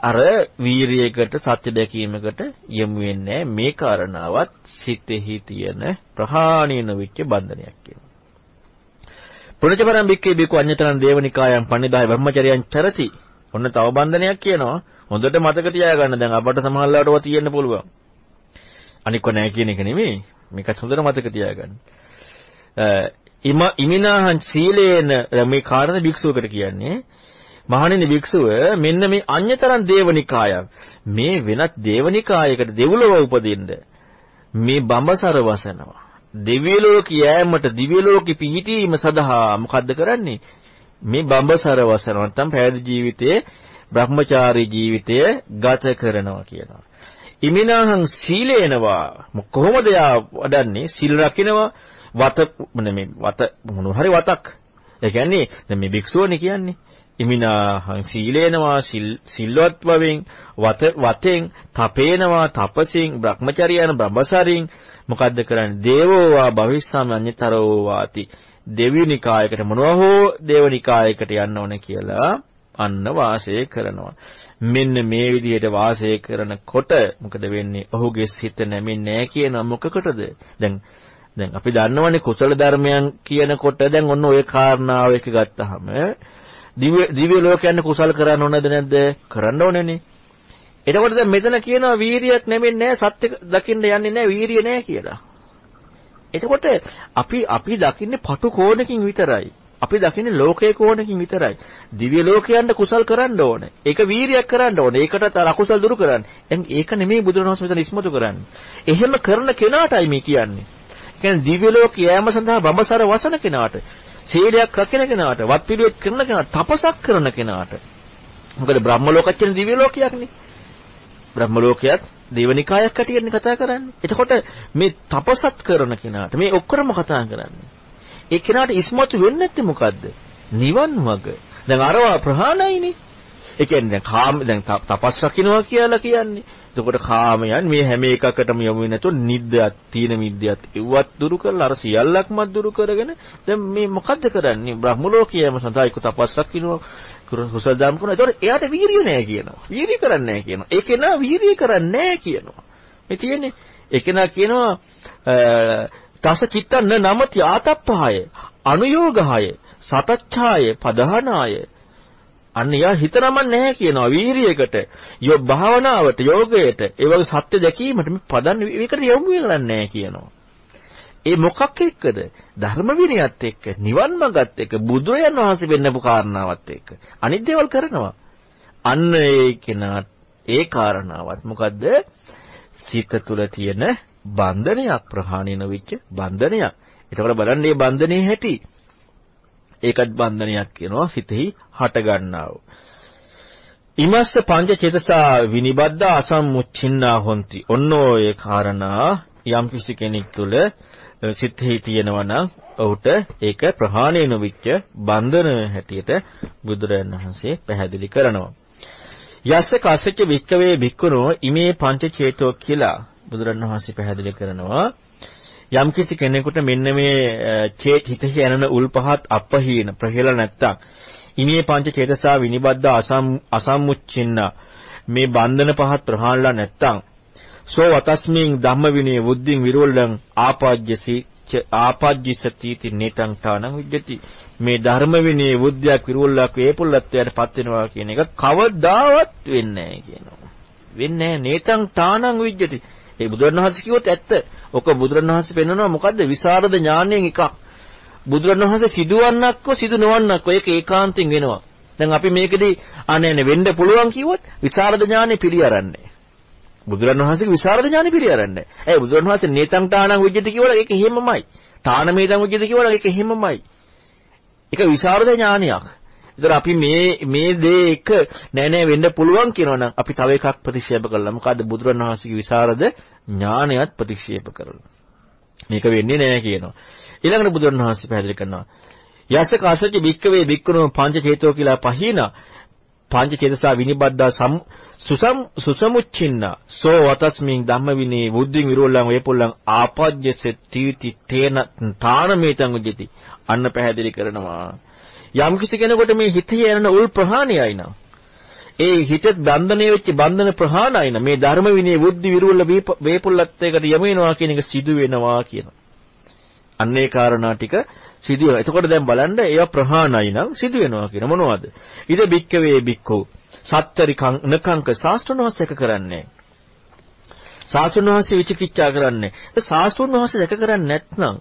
අර වීරියකට සත්‍ය දැකීමකට යොමු වෙන්නේ මේ කාරණාවත් සිතෙහි තියෙන ප්‍රහාණීය නොවිච්ච බන්ධනයක් කියනවා. පුණජපරම් බික්කේ බිකු අඤ්‍යතරන් දේවනිකායන් පණිදාය බ්‍රහ්මචර්යයන් චරති. ඔන්න තව බන්ධනයක් කියනවා. හොඳට මතක තියාගන්න දැන් අපට සමහරවල්ලාටව තියෙන්න පුළුවන්. අනික නෑ කියන එක නෙමෙයි. මේකත් හොඳට මතක තියාගන්න. ඉම ඉමිනාහං සීලේන මේ කාරණා භික්ෂුවකට කියන්නේ මහණෙනි භික්ෂුව මෙන්න මේ අඤ්‍යතරන් දේවනිකායක් මේ වෙනත් දේවනිකායකට දෙව්ලොව උපදින්න. මේ බඹසර වසනවා. දිව්‍ය ලෝක යෑමට දිව්‍ය ලෝක පිහිටීම සඳහා මොකද්ද කරන්නේ? මේ බඹසර වසනවා නැත්නම් පැවිදි ජීවිතයේ බ්‍රහ්මචාරී ජීවිතය ගත කරනවා කියනවා. ඉමිනාහං සීලේනවා කොහොමද යා වඩන්නේ? සිල් රකින්නවා. වත නෙමෙයි වත මොන හරි වතක්. ඒ කියන්නේ දැන් මේ භික්ෂුවනේ කියන්නේ. ඉමිනාහං සීලේනවා සිල්වත් බවෙන් වත වතෙන් තපේනවා තපසින් බ්‍රහ්මචර්යයන් බඹසරින්. මොකද්ද කරන්නේ? දේවෝවා භවිස්සාම අඤ්‍යතරෝ වාති. දෙවිනිකායකට මොනවා හෝ දේවනිකායකට යන්න ඕන කියලා අන්න වාසය කරනවා. මෙන්න මේ විදිහට වාසය කරනකොට මොකද වෙන්නේ? ඔහුගේ සිත නැමෙන්නේ නැහැ කියන මොකකටද? දැන් දැන් අපි දන්නවනේ කුසල ධර්මයන් කියනකොට දැන් ඔන්න ඔය කාරණාව එක ගත්තාම දිව්‍ය දිව්‍ය ලෝකයන් කුසල් කරන්න ඕනද නැද්ද? කරන්න ඕනේනේ. එතකොට දැන් මෙතන කියනවා වීරියක් නැමෙන්නේ නැහැ සත්‍ය දකින්න යන්නේ නැහැ වීරිය නැහැ කියලා. එතකොට අපි අපි දකින්නේ පටු කෝණකින් විතරයි. අපි දකින්නේ ලෝකයේ කෝණකින් විතරයි. දිව්‍ය ලෝකයන්ට කුසල් කරන්න ඕනේ. ඒක වීරියක් කරන්න ඕනේ. ඒකට අර අකුසල් දුරු කරන්න. දැන් ඒක නෙමෙයි බුදුරණවහන්සේ මෙතන ඉස්මතු කරන්නේ. එහෙම කරන කෙනාටයි මේ කියන්නේ. කියන්නේ දිව්‍ය ලෝක යෑම සඳහා බඹසර වසන කෙනාට, සීලයක් රකින කෙනාට, වත් පිළිවෙත් කරන කෙනාට, තපසක් කරන කෙනාට. මොකද බ්‍රහ්ම ලෝකච්චන දිව්‍ය ලෝකයක්නේ. බ්‍රහ්ම ලෝකයක් දේවනිකායක් හැටියට කතා කරන්නේ. එතකොට මේ තපසත් කරන කෙනාට මේ ඔක්කොම කතා කරන්නේ. ඒ කෙනාට ඉස්මතු වෙන්නේ නැත්තේ මොකද්ද? නිවන් මඟ. දැන් අරවා ප්‍රහාණයිනේ. ඒ කියන්නේ දැන් කාම දැන් තපස් රකින්නවා කියලා කියන්නේ. එතකොට කාමයන් මේ හැම එකකටම යොමු වෙන්නේ නැතුව නිද්දයක්, තීන මිද්දයක් ඉවත් දුරු කරලා අර සියල්ලක්ම දුරු කරගෙන දැන් මේ මොකද්ද කරන්නේ? බ්‍රහ්ම ලෝකයේම සඳහා එක තපස් රකින්නවා. කුසල දාම් කරනවා. ඒතකොට එයාට වීරිය නැහැ කියනවා. වීරිය කරන්නේ නැහැ කියනවා. ඒ කෙනා වීරිය කරන්නේ නැහැ කියනවා. මේ තියෙන්නේ ඒ කෙනා කියනවා තස චිත්තන්න නමති ආතප්පහය අනුയോഗහය සතච්ඡාය පදහනාය අන්න යා හිතනම නැහැ කියනවා වීරියකට, යෝ භාවනාවට, යෝගයට, ඒ වගේ සත්‍ය දැකීමට මේ පදන් ඒකට යොමු වෙලා නැහැ කියනවා. ඒ මොකක් එක්කද? ධර්ම විනයත් එක්ක, නිවන් මඟත් එක්ක, බුදුරයන් වහන්සේ වෙන්නපු කාරණාවත් එක්ක. අනිත් දේවල් කරනවා. අන්න ඒ කෙනා ඒ කාරණාවත් මොකද්ද? සිත තුළ තියෙන බන්ධනයක් ප්‍රහාණය නොවිච්ච බන්ධනයක්. එතකොට බලන්න මේ බන්ධනේ හැටි. ඒකත් බන්ධනයක් කියනවා සිතෙහි හට ගන්නා වූ. ඉමස්ස පංච චේතසා විනිබද්ද අසම්මුච්චින්නා හොಂತಿ. ඔන්න ඔය කාරණා යම් කිසි කෙනෙක් තුළ සිතෙහි තියෙනවා නම් ඔහුට ඒක ප්‍රහාණය නොවිච්ච බන්ධන හැටියට බුදුරජාණන් වහන්සේ පැහැදිලි කරනවා. යස්ස කස්සච්ච වික්කවේ වික්කුණෝ ඉමේ පංච චේතෝ කියලා බුදුරණවහන්සේ පැහැදිලි කරනවා යම්කිසි කෙනෙකුට මෙන්න මේ චේත හිතෙහි යනන උල්පහත් අපහීන ප්‍රහෙල නැත්තම් ඉමේ පංච චේතසා විනිබද්ද අසම්මුච්චින්න මේ බන්ධන පහත් ප්‍රහාණලා නැත්තම් සෝ වතස්මින් ධම්ම විනය බුද්ධින් විරෝල්ලං ආපාජ්‍යසි ආපජ්ජිසති තිනේතං තානං විජ්ජති මේ ධර්ම විනී බුද්ධයක් විරුල්ලක් වේපුල්ලත්වයට පත් වෙනවා කියන එක කවදාවත් වෙන්නේ නැහැ කියනවා. වෙන්නේ නැහැ නේතං තානං විජ්ජති. ඒ බුදුරණවහන්සේ කිව්වොත් ඇත්ත. ඔක බුදුරණවහන්සේ පෙන්වනවා මොකද්ද? විසරද ඥාණයෙන් එකක්. බුදුරණවහන්සේ සිදුවන්නක්ව සිදු නොවන්නක්ව ඒක ඒකාන්තයෙන් වෙනවා. දැන් අපි මේකෙදී අනේ නේ වෙන්න පුළුවන් කිව්වොත් විසරද ඥානෙ පිළිඅරන්නේ. බුදුරණවහන්සේගේ විසරද ඥානෙ පිළිඅරන්නේ. ඒ බුදුරණවහන්සේ නේතං තානං විජ්ජති කියවල ඒක එහෙමමයි. තානමේතං විජ්ජති කියවල ඒක එහෙමමයි. ඒක විසරද ඥානයක්. ඒතර අපි මේ මේ දේ එක නෑ නෑ වෙන්න පුළුවන් කියනවනම් අපි තව එකක් ප්‍රතික්ෂේප කළා. මොකද්ද බුදුරණවහන්සේගේ විසරද ඥානයත් ප්‍රතික්ෂේප කරනවා. මේක වෙන්නේ නෑ කියනවා. ඊළඟට බුදුරණවහන්සේ පැහැදිලි කරනවා. යස කාසච බික්කවේ බික්කනෝ පංච චේතෝ කියලා පහිනා පංච චේතසා විනිබද්දා සම් සුසම් සුසමුච්චින්න සෝ වතස්මින් ධම්ම විනේ බුද්ධින් විරෝල්ලං වේපොල්ලං ආපජ්ජස තීති තේන තානමේතං උජ්ජති අන්න පැහැදිලි කරනවා යම් කිසි කෙනෙකුට මේ හිතේ යන උල් ප්‍රහාණයයි නම් ඒ හිතත් බන්ධනය වෙච්ච බන්ධන ප්‍රහාණයයි නම් මේ ධර්ම විනේ බුද්ධි විරෝල්ල වේපොල්ලත් එකට යම වෙනවා කියන එක සිදු වෙනවා කියනවා අන්නේ කාරණා ටික සිදු වෙනවා. එතකොට දැන් බලන්න ඒවා ප්‍රහාණයි නම් සිදු වෙනවා කියන මොනවද? ඉද බික්කවේ බික්කෝ සත්තරිකං නකංක ශාස්ත්‍රණ වහන්සේ කරන්නේ. ශාස්ත්‍රණ වහන්සේ විචිකිච්ඡා කරන්නේ. ඒ ශාස්ත්‍රණ වහන්සේ දැක කරන්නේ නැත්නම්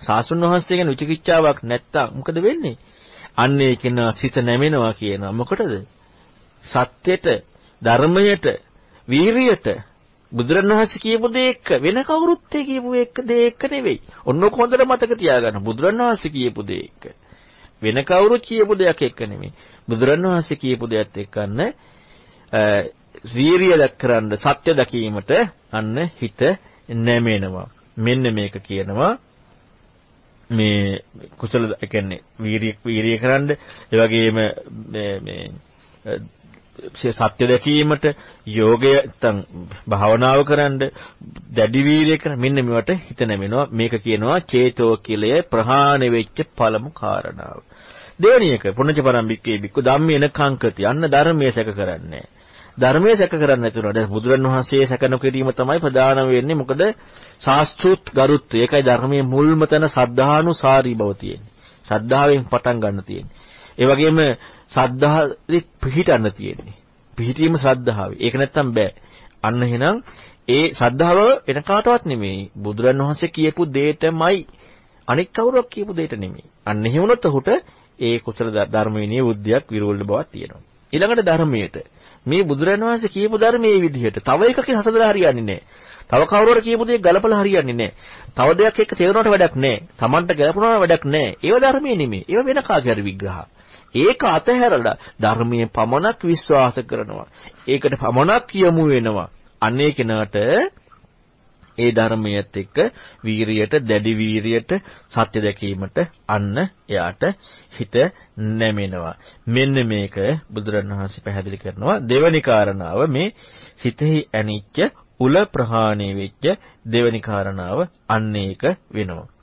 ශාස්ත්‍රණ වහන්සේ ගැන විචිකිච්ඡාවක් නැත්නම් මොකද වෙන්නේ? අන්නේ කියන සිත නැමෙනවා කියනවා. මොකටද? සත්‍යයට, ධර්මයට, වීරියට බුදුරණවහන්සේ කියපු දේ එක්ක වෙන කවුරුත් ඒ කියපු එක දේ එක්ක නෙවෙයි. ඔන්න ඔක හොඳට මතක තියාගන්න. බුදුරණවහන්සේ කියපු දේ එක්ක. වෙන කවුරුත් කියපු දෙයක් එක්ක නෙමෙයි. බුදුරණවහන්සේ කියපු දෙයත් එක්කන්න වීරිය දක්කරන්න සත්‍ය දකීමට අන්න හිත නැමෙනවා. මෙන්න මේක කියනවා මේ කුසල කියන්නේ වීරිය වීරිය කරන්න ඒ වගේම මේ මේ සත්‍ය දැකීමට යෝගය නැත්නම් භාවනාව කරන්න දැඩි වීර්යය කරන මෙන්න මේවට හිත නැමෙනවා. මේක කියනවා චේතෝ කිලය ප්‍රහාණය වෙච්ච පළමු කාරණාව. දෙවෙනි එක පුණජ පරම්පිකේ බික්කු ධම්මේන කංකති. අන්න ධර්මයේ සැක කරන්නේ. ධර්මයේ සැක කරන්නේ නැතුනොත් දැන් බුදුරණවහන්සේ සැක නොකිරීම තමයි ප්‍රධාන වෙන්නේ මොකද ශාස්ත්‍රුත් ගරුත්වය ඒකයි ධර්මයේ මුල්ම තැන සද්ධානුසාරී බව තියෙන්නේ ශ්‍රද්ධාවෙන් පටන් ගන්න තියෙන්නේ ඒ වගේම සද්ධාවේ පිහිටන්න තියෙන්නේ. පිහිටීම ශ්‍රද්ධාවේ. ඒක නැත්තම් බෑ. අන්න එහෙනම් ඒ ශ්‍රද්ධාව වෙන කාටවත් නෙමෙයි. බුදුරන් වහන්සේ කියපු දෙයටමයි අනෙක් කවුරුවක් කියපු දෙයට නෙමෙයි. අන්න එහෙම වුණොත් ඔහුට ඒ කුසල ධර්මයේ බුද්ධියක් විරෝධ බවක් තියෙනවා. ඊළඟට ධර්මයට මේ බුදුරන් වහන්සේ කියපු ධර්මයේ විදිහට තව එකකින් හසදලා හරියන්නේ නැහැ. තව කවුරුහරි කියපු දේ ගලපලා හරියන්නේ නැහැ. තව දෙයක් එක්ක තේරුණාට වැඩක් නැහැ. Tamanට ගැලපුණාට වැඩක් නැහැ. ඒව ධර්මයේ නෙමෙයි. ඒව වෙන කාගේ හරි විග්‍රහ. ඒක අතහැරලා ධර්මයේ පමණක් විශ්වාස කරනවා. ඒකට පමණක් යමු වෙනවා. අනේ කෙනාට ඒ ධර්මයේත් එක්ක වීරියට දැඩි වීරියට සත්‍ය දැකීමට අන්න එයාට හිත නැමෙනවා. මෙන්න මේක බුදුරණවහන්සේ පැහැදිලි කරනවා. දෙවැනි කාරණාව මේ සිතෙහි ඇනිච්ච උල ප්‍රහාණය වෙච්ච දෙවැනි කාරණාව අන්න ඒක වෙනවා.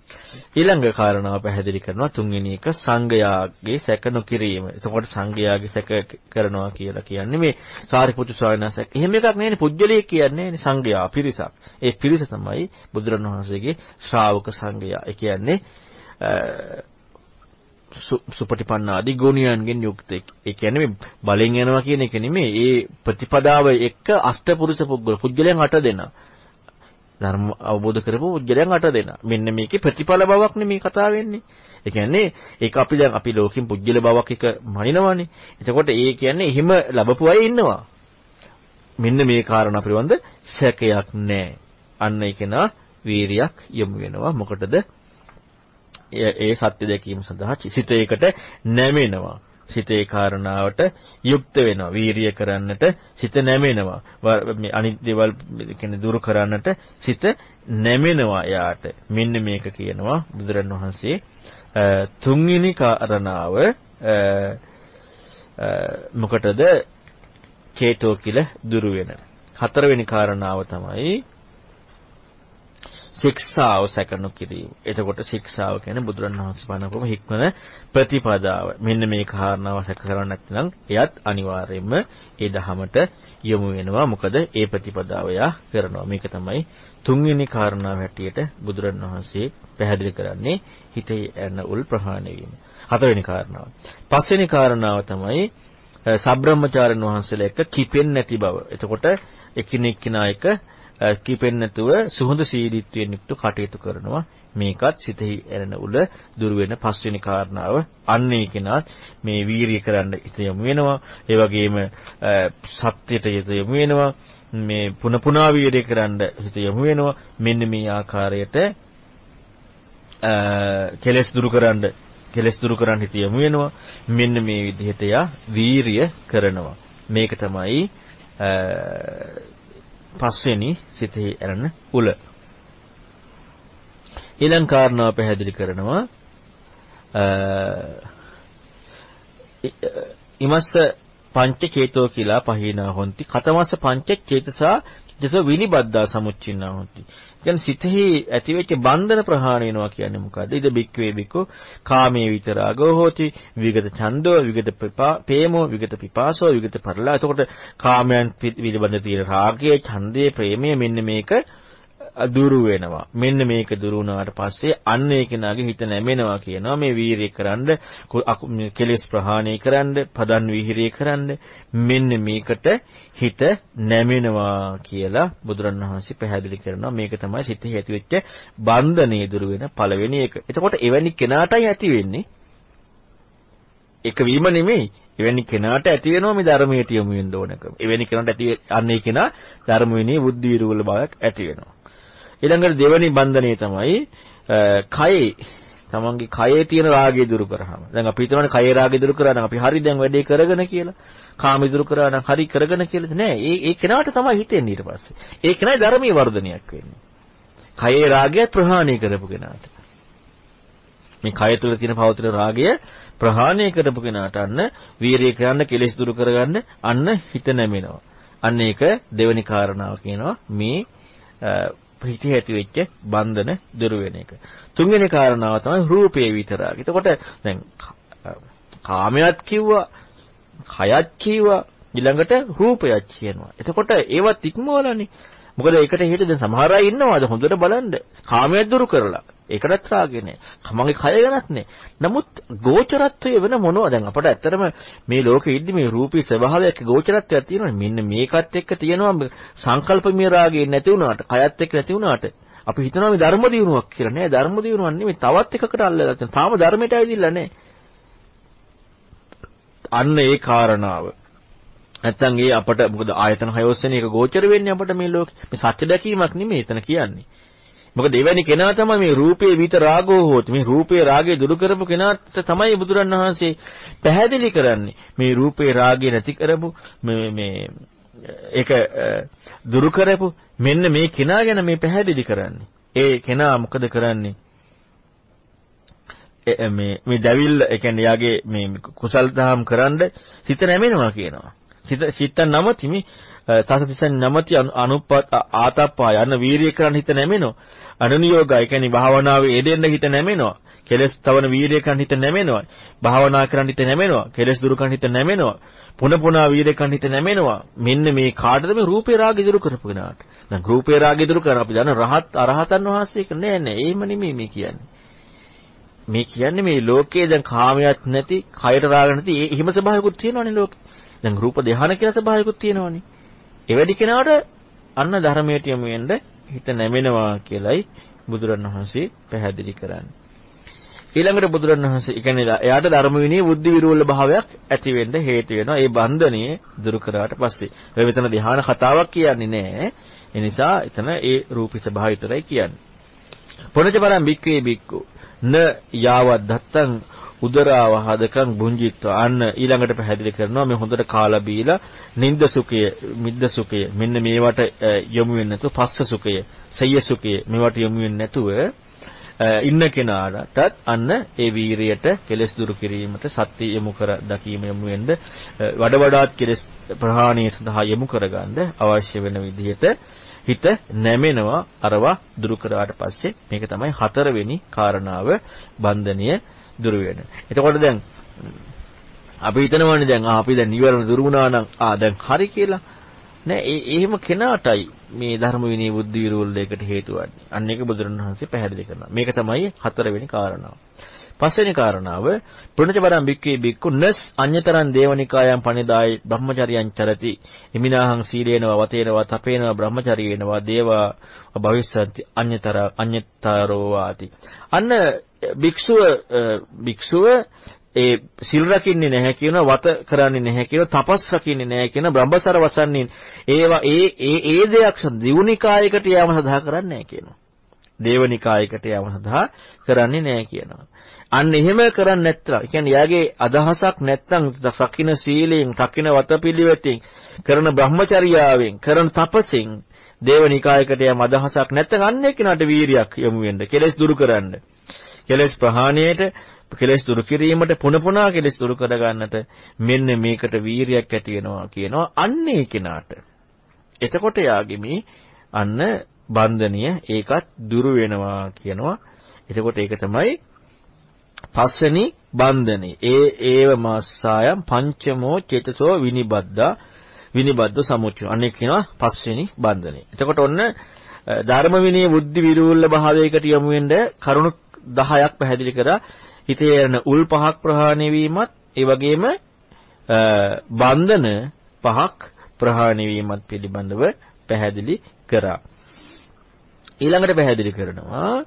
ඊළඟ කාරණාව පැහැදිලි කරනවා තුන්වෙනි එක සංගයාගේ සැක නොකිරීම. එතකොට සංගයාගේ සැක කරනවා කියලා කියන්නේ මේ සාරිපුත්තු ස්වාමීන් වහන්සේ. එහෙම එකක් නෙවෙයි පුජ්‍යලිය කියන්නේ සංගයා පිරිසක්. ඒ පිරිස තමයි බුදුරණවහන්සේගේ ශ්‍රාවක සංගයා. ඒ කියන්නේ සුපටිපන්න ආදී ගුණයන්ගෙන් යුක්ත. ඒ කියන්නේ බලෙන් යනවා කියන එක නෙමෙයි. ඒ ප්‍රතිපදාව එක්ක අෂ්ටපුරුෂ පුද්ගල පුද්ගලයන් 8 දෙනා. ධර්ම අවබෝධ කරපු පුද්ගලයන් 8 දෙනා. මෙන්න මේකේ ප්‍රතිඵල බවක් නෙමේ කතා වෙන්නේ. ඒ කියන්නේ ඒක අපි දැන් අපි ලෝකෙන් පුජ්‍යල බවක් එක මනිනවනේ. එතකොට ඒ කියන්නේ එහෙම ලැබපු අය ඉන්නවා. මෙන්න මේ කාරණා පිළිබඳ සැකයක් නැහැ. අන්න ඒකේනා වීරියක් යොමු වෙනවා. මොකටද? ඒ සත්‍ය දැකීම සඳහා සිතේකට නැමෙනවා. සිතේ කාරණාවට යුක්ත වෙනවා. වීරිය කරන්නට සිත නැමෙනවා. මේ අනිත් දේවල් කියන්නේ දුරු කරන්නට සිත නැමෙනවා යාට. මෙන්න මේක කියනවා බුදුරණවහන්සේ තුන්වෙනි කාරණාව මොකටද චේතෝ කියලා දුරු වෙන. හතරවෙනි කාරණාව තමයි ශික්ෂාව සැකනු කිරීම. එතකොට ශික්ෂාව කියන්නේ බුදුරණවහන්සේ පනවපම හික්මන ප්‍රතිපදාව. මෙන්න මේ කාරණාව සැක කරන්නේ නැත්නම් එයත් අනිවාර්යයෙන්ම ඒ දහමට යොමු වෙනවා. මොකද ඒ ප්‍රතිපදාව යා කරනවා. මේක තමයි තුන්වෙනි කාරණාව හැටියට බුදුරණවහන්සේ පැහැදිලි කරන්නේ හිතේ යන උල් ප්‍රහාණය වීම. හතරවෙනි කාරණාව. පස්වෙනි කාරණාව තමයි සබ්‍රහ්මචාරණ වහන්සේලා එක්ක කිපෙන්නේ නැති බව. එතකොට එකිනෙක කෙනා එක කිපෙන්නේ නැතුව සුහඳ සීදීත්වයෙන් යුක්ත කටයුතු කරනවා. මේකත් සිතෙහි ඇරෙන උල දුර වෙන පස්වෙනි කාරණාව අන්නේ කෙනාත් මේ වීරිය කරන්න හිත යොමු වෙනවා. ඒ වගේම සත්‍යයට හිත යොමු වෙනවා. මේ පුන පුනා වීරිය කරන්න හිත යොමු වෙනවා. මෙන්න මේ ආකාරයට කෙලස් දුරු කරන්න කෙලස් දුරු කරන්න හිත යොමු වෙනවා. මෙන්න මේ විදිහට යා වීරිය කරනවා. මේක තමයි පස්වෙනි සිතෙහි ඇරෙන උල. ඊළඟ කාරණාව පැහැදිලි කරනවා ඉමස්ස පංච චේතෝ කියලා පහිනා හොಂತಿ කතමස්ස පංච චේතසා දස විනිබද්දා සමුච්චින්නා හොಂತಿ කියන්නේ සිතෙහි ඇතිවෙච්ච බන්ධන ප්‍රහාණය වෙනවා කියන්නේ මොකද්ද? ඉද බික්වේ බිකෝ කාමයේ විතරාගෝ හෝති විගත ඡන්தோ විගත ප්‍රේමෝ විගත පිපාසෝ විගත පරලා. එතකොට කාමයන් පිළිබඳ තියෙන රාගය, ඡන්දය, ප්‍රේමය මෙන්න මේක දුරු වෙනවා. මෙන්න මේක දුරු වුණාට පස්සේ අන්න ඒ කෙනාගේ හිත නැමෙනවා කියනවා මේ වීරිය කරන්න, කෙලෙස් ප්‍රහාණය කරන්න, පදන් විහිරිය කරන්න මෙන්න මේකට හිත නැමෙනවා කියලා බුදුරණවහන්සේ පැහැදිලි කරනවා. මේක තමයි සිතේ ඇතිවෙච්ච බන්ධනේ දුරු වෙන පළවෙනි එක. එතකොට එවැනි කෙනාටයි ඇති වෙන්නේ එක වීම නෙමෙයි. එවැනි කෙනාට ඇති වෙනවා මේ ධර්මයට යොමු වෙන්න ඕනකම. එවැනි කෙනාට ඇති අන්නේ කෙනා ධර්ම විනී බුද්ධි විරුවල බවක් ඇති වෙනවා. ඊළඟට දෙවෙනි බන්ධනය තමයි කයේ තමන්ගේ කයේ තියෙන රාගය දුරු කරාම. දැන් අපි හිතනවානේ කයේ රාගය දුරු කරා නම් අපි හරි දැන් වැඩේ කරගෙන කියලා. කාම දුරු කරා නම් හරි කරගෙන කියලා. නෑ. ඒ ඒ කෙනාට තමයි හිතෙන්නේ ඊට පස්සේ. ඒ කෙනායි ධර්මීය වර්ධනයක් වෙන්නේ. කයේ රාගය ප්‍රහාණය කරපු කෙනාට. මේ කය තුළ තියෙන පවතින රාගය ප්‍රහාණය කරපු කෙනාට අන්න වීරිය කරන්න කෙලෙස් දුරු කරගන්න අන්න හිත නැමෙනවා. අන්න ඒක දෙවෙනි කාරණාව කියනවා මේ හිතේ ඇති වෙච්ච බන්ධන දුරු වෙන එක. තුන්වෙනි කාරණාව තමයි රූපේ විතරක්. එතකොට දැන් කාමයක් කිව්වා, කයක් කිව්වා, ඊළඟට රූපයක් කියනවා. එතකොට ඒවත් ඉක්මවලානේ. මොකද ඒකට හේතු දැන් සමහර අය ඉන්නවාද හොඳට බලන්න. කාමයක් දුරු කරලා. ඒකටත් රාගේ නැහැ. තමන්ගේ කය ගැනත් නැහැ. නමුත් ගෝචරත්වය වෙන මොනවා දැන් අපට ඇත්තටම මේ ලෝකෙ ඉද්දි මේ රූපී ස්වභාවයක් ගෝචරත්වයක් තියෙනවා. මෙන්න මේකත් එක්ක තියෙනවා සංකල්පමය රාගේ නැති වුණාට, කයත් එක්ක නැති වුණාට අපි හිතනවා මේ ධර්ම දියුණුවක් කියලා. නෑ ධර්ම දියුණුවක් නෙමෙයි තවත් එකකට අල්ලලා තියෙනවා. තාම ධර්මයට ඇවිදින්න නැහැ. අන්න ඒ කාරණාව. නැත්තම් ඒ අපට මොකද ආයතන හය ඔස්සේ එක ගෝචර වෙන්නේ අපට මේ ලෝකෙ. මේ සත්‍ය දැකීමක් නෙමෙයි එතන කියන්නේ. මොකද එවැනි කෙනා තමයි මේ රූපේ විත රාගෝ හොත් මේ රූපේ රාගය දුරු කරපු කෙනාට තමයි බුදුරණවහන්සේ පැහැදිලි කරන්නේ මේ රූපේ රාගය නැති කරපු මේ මේ ඒක දුරු කරපු මෙන්න මේ කෙනා ගැන මේ පැහැදිලි කරන්නේ ඒ කෙනා මොකද කරන්නේ මේ මේ දැවිල්ල ඒ කියන්නේ යාගේ මේ කුසල් දහම් කරන්න සිත නැමෙනවා කියනවා සිත සිත නමති මේ තසතිසන් නමති අනුප්පත් ආතප්පා යන වීරිය කරන්න හිත නැමෙනවා අනුනියෝගය කියන්නේ භාවනාවේ යෙදෙන්න හිත නැමෙනවා. කෙලස් තවන වීර්ය කරන් හිත නැමෙනවා. භාවනා කරන් හිත නැමෙනවා. කෙලස් දුරු කරන් හිත නැමෙනවා. පුන පුනා වීර්ය කරන් හිත නැමෙනවා. මෙන්න මේ කාටද මේ රූපේ රාගය දුරු කරපු කෙනාට. දැන් රූපේ රාගය දුරු කරන අපි දන්න රහත් අරහතන් වහන්සේක නෑ නෑ. එහෙම නෙමෙයි මේ කියන්නේ. මේ කියන්නේ මේ ලෝකයේ දැන් කාමයක් නැති, කයට රාග නැති, ඒ හිම ස්වභාවිකුත් තියෙනවනේ ලෝකේ. දැන් රූප ධානය කියලා ස්වභාවිකුත් තියෙනවනේ. එවැනි කෙනාට අන්න ධර්මයට යමු වෙන්න හිත නැමෙනවා කියලයි බුදුරණවහන්සේ පැහැදිලි කරන්නේ. ඊළඟට බුදුරණවහන්සේ කියන්නේ එයාට ධර්ම විනී බුද්ධි විරෝල භාවයක් ඇති වෙන්න හේතු වෙනවා. ඒ බන්ධනය දුරු කරාට පස්සේ. ඔය වෙතන ධ්‍යාන කතාවක් කියන්නේ නෑ. ඒ නිසා එතන ඒ රූපී ස්වභාවය විතරයි කියන්නේ. පොණච පරම් බික්කේ බික්කු න යාවත් දත්තං උදරාව හදකං බුංජිත්ව අන්න ඊළඟට පැහැදිලි කරනවා මේ හොඳට කාලා බීලා නිନ୍ଦ සුඛය මිද්ද සුඛය. මෙන්න මේවට යොමු වෙන්නේ නැතුව පස්ස සුඛය සය්‍ය සුඛය මේවට යොමු වෙන්නේ නැතුව ඉන්න කෙනාටත් අන්න ඒ වීරියට කෙලෙස් දුරු කිරීමට සත්‍ය යොමු කර දකීම යොමු වෙන්න වඩ වඩාත් කෙලෙස් ප්‍රහාණය සඳහා යොමු කරගන්න අවශ්‍ය වෙන විදිහට හිත නැමෙනවා අරවා දුරු කරාට පස්සේ මේක තමයි හතරවෙනි කාරණාව බන්ධනීය. දුරු වෙන. එතකොට දැන් අපි හිතනවානේ දැන් ආ අපි දැන් නිවර්ණ දුරු වුණා නම් ආ දැන් හරි කියලා. නෑ ඒ එහෙම කෙනාටයි මේ ධර්ම විනී බුද්ධ විරෝල්ලයකට හේතු වන්නේ. අන්න ඒක බුදුරණවහන්සේ පැහැදිලි කරනවා. මේක තමයි හතරවෙනි කාරණාව. පස්වෙනි කාරණාව පුණජවරම් බික්කේ බික්කු නස් අඤ්‍යතරං දේවනිකායන් පනිදායි බ්‍රහ්මචරියං චරති හිමිනාහං සීලේනවා වතේනවා තපේනවා බ්‍රහ්මචරී වෙනවා දේවා භවිස්සන්ති අඤ්‍යතර අඤ්‍යතරෝ වාති අන්න භික්ෂුව භික්ෂුව ඒ සිල් රකින්නේ නැහැ කියන වත කරන්නේ නැහැ කියන තපස් රකින්නේ නැහැ කියන බ්‍රහ්මසර වසන්නේ ඒවා ඒ ඒ ඒ දෙයක් දිවුනිකායකට යාම සඳහා කරන්නේ නැහැ කියනවා. දේවනිකායකට යාම සඳහා කරන්නේ නැහැ කියනවා. අන්න එහෙම කරන්නේ නැත්නම්, ඒ කියන්නේ යාගේ අදහසක් නැත්නම් රකින්න සීලයෙන්, රකින්න වතපිළිවෙතින්, කරන බ්‍රහ්මචර්යාවෙන්, කරන තපසෙන් දේවනිකායකට යම් අදහසක් නැත්නම් අන්න එක්කනට වීරියක් යොමු වෙන්න, කෙලෙස් දුරු කරන්න. කෙලෙස් ප්‍රහාණයට කෙලෙස් දුරු කිරීමට පුන පුනා කෙලෙස් දුරු කර ගන්නට මෙන්න මේකට වීරියක් ඇති වෙනවා කියනවා අන්නේ කෙනාට. එතකොට යාගේ මේ අන්න බන්ධනීය ඒකත් දුරු වෙනවා කියනවා. එතකොට ඒක තමයි පස්වෙනි බන්ධනේ. ඒ ඒව මාස්සායම් පංචමෝ චේතසෝ විනිබද්දා විනිබද්ද සමුච්චය. අනේ කියනවා පස්වෙනි බන්ධනේ. එතකොට ඔන්න ධර්ම විනය බුද්ධි විරූල්ල භාවයකට යමු වෙන්න කරුණු 10ක් පැහැදිලි කරා. හිතේ යන උල් පහක් ප්‍රහාණය වීමත් ඒ වගේම බන්ධන පහක් ප්‍රහාණය වීමත් පිළිබඳව පැහැදිලි කරා. ඊළඟට පැහැදිලි කරනවා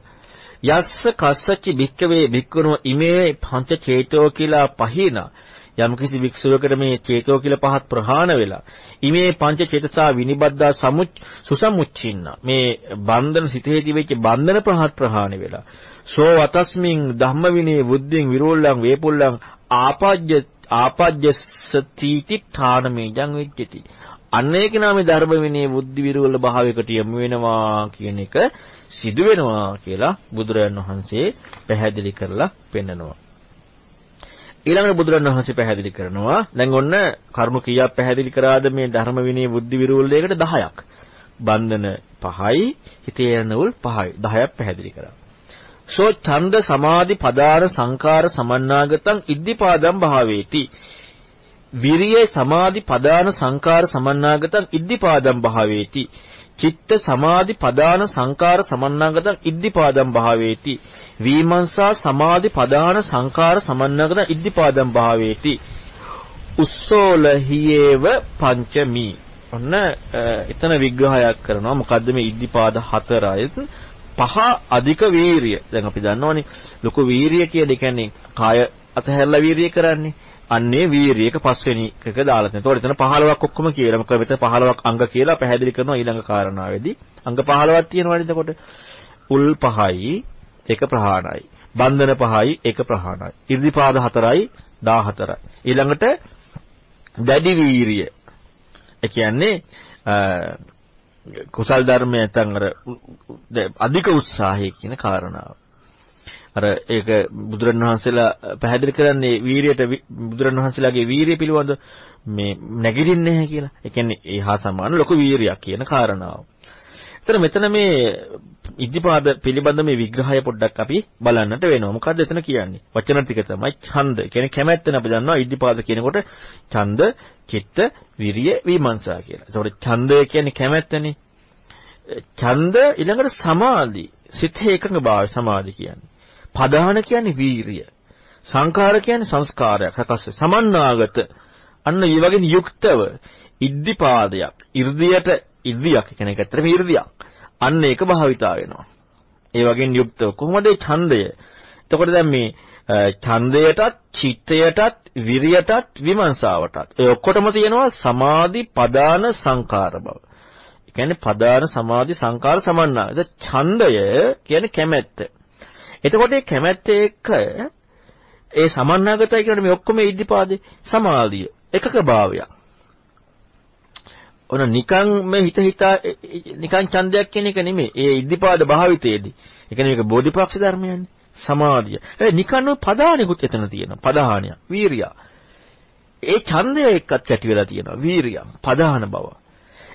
යස්ස කස්සච්චි භික්කවේ භික්කුණෝ ඉමේ පංච චේතෝ කියලා පහිනා යම්කිසි භික්ෂුවකට මේ චේතෝ කියලා පහත් ප්‍රහාණ වෙලා ඉමේ පංච චේතසා විනිබද්දා සමුච් සුසමුච්චින්න මේ බන්ධන සිතේ තිබෙච්ච බන්ධන පහත් ප්‍රහාණ වෙලා සෝ වතස්මින් ධම්ම විනේ බුද්ධින් විරෝල්ලං වේපුල්ලං ආපජ්ජ ආපජ්ජසතිති ඨානමේජං විච්චති අන්නේ කෙනා මේ ධර්ම විනී බුද්ධ විරෝල භාවයකට යමු වෙනවා කියන එක සිදු වෙනවා කියලා බුදුරජාණන් වහන්සේ පැහැදිලි කරලා පෙන්නනවා. ඊළඟට බුදුරජාණන් වහන්සේ පැහැදිලි කරනවා දැන් ඔන්න කර්ම කීයක් පැහැදිලි කරාද මේ ධර්ම විනී බුද්ධ විරෝලයකට 10ක්. බන්ධන 5යි හිතේ යනවල් 5යි 10ක් පැහැදිලි කරා. සෝ ඡන්ද සමාධි පදාර සංකාර සමන්නාගතං ඉද්ධිපාදම් භාවේති. විරිය සමාධි පදාන සංකාර සමන්නාගතං ඉද්ධිපාදම් භාවේති. චිත්ත සමාධි පදාන සංකාර සමන්නාගතං ඉද්ධිපාදම් භාවේති. වීමංසා සමාධි පදාන සංකාර සමන්නාගතං ඉද්ධිපාදම් භාවේති. උස්සෝලහියේව පංචමි. ඔන්න එතන විග්‍රහයක් කරනවා මොකද්ද මේ ඉද්ධිපාද හතරයි පහ අධික වීරිය දැන් අපි දන්නවනේ ලොකු වීරිය කියලා කියන්නේ කාය අතහැරලා වීරිය කරන්නේ අන්නේ වීරියක පස්වෙනි එක දාලා තියෙනවා. ඒතකොට එතන 15ක් ඔක්කොම කියලා. මොකද මෙතන 15ක් අංග කියලා පැහැදිලි කරනවා ඊළඟ කාරණාවේදී. අංග 15ක් තියෙනවානේ එතකොට. උල් පහයි එක ප්‍රහාණයි. බන්ධන පහයි එක ප්‍රහාණයි. ඉර්ධිපාද හතරයි 14යි. ඊළඟට දැඩි වීරිය. ඒ කියන්නේ කුසල් ධර්මය නැත්නම් අර අධික උත්සාහය කියන කාරණාව. අර ඒක බුදුරණවහන්සේලා පැහැදිලි කරන්නේ වීරියට බුදුරණවහන්සේලාගේ වීරිය පිළිබඳ මේ නැගිටින්නේ නැහැ කියලා. ඒ කියන්නේ ඒ හා සමාන ලොකු වීරියක් කියන කාරණාව. එතන මෙතන මේ ඉද්ධිපාද පිළිබඳ මේ විග්‍රහය පොඩ්ඩක් අපි බලන්නට වෙනවා. මොකද්ද එතන කියන්නේ? වචන ටික තමයි ඡන්ද. කියන්නේ කැමැත්තන අපි දන්නවා ඉද්ධිපාද කියනකොට ඡන්ද, චිත්ත, විරිය, විමර්ශා කියලා. ඒතකොට ඡන්දය කියන්නේ කැමැත්තනේ. ඡන්ද ඊළඟට සමාධි. සිතේ එකඟ භාවය සමාධි කියන්නේ. පදාන කියන්නේ වීරිය. සංඛාර කියන්නේ සංස්කාරයක් සකස් සමන්නාගත. අන්න මේ වගේ යුක්තව ඉද්ධිපාදයක්. 이르දියට ඉර්ධියක් කියන එක ඇත්තටම 이르දියක්. අන්න ඒක භාවිතා වෙනවා. ඒ වගේ යුක්තව කොහොමද ඡන්දය? එතකොට දැන් මේ ඡන්දයටත්, චිත්තයටත්, විරියටත්, විමර්ශාවටත් ඒ ඔක්කොටම තියෙනවා සමාධි පදාන සංකාර බව. ඒ කියන්නේ පදාන සමාධි සංකාර සමන්නාගත. ඡන්දය කියන්නේ කැමැත්ත. එතකොට මේ කැමැත්ත එක්ක ඒ සමන්නාගතයි කියන්නේ මේ ඔක්කොම ඉද්ධිපාදේ සමාධිය එකක භාවයක්. ඔන නිකන් මේ හිත හිතා නිකන් ඡන්දයක් කියන එක නෙමෙයි. ඒ ඉද්ධිපාද භාවිතයේදී. ඒ කියන්නේ මේක බෝධිපාක්ෂ ධර්මයන්නේ. සමාධිය. ඒ නිකන් ඔය පදානිකුත් එතන තියෙනවා. පදාහණිය. වීරිය. ඒ ඡන්දය එක්කත් කැටි වෙලා තියෙනවා. වීරිය. පදාහන බව.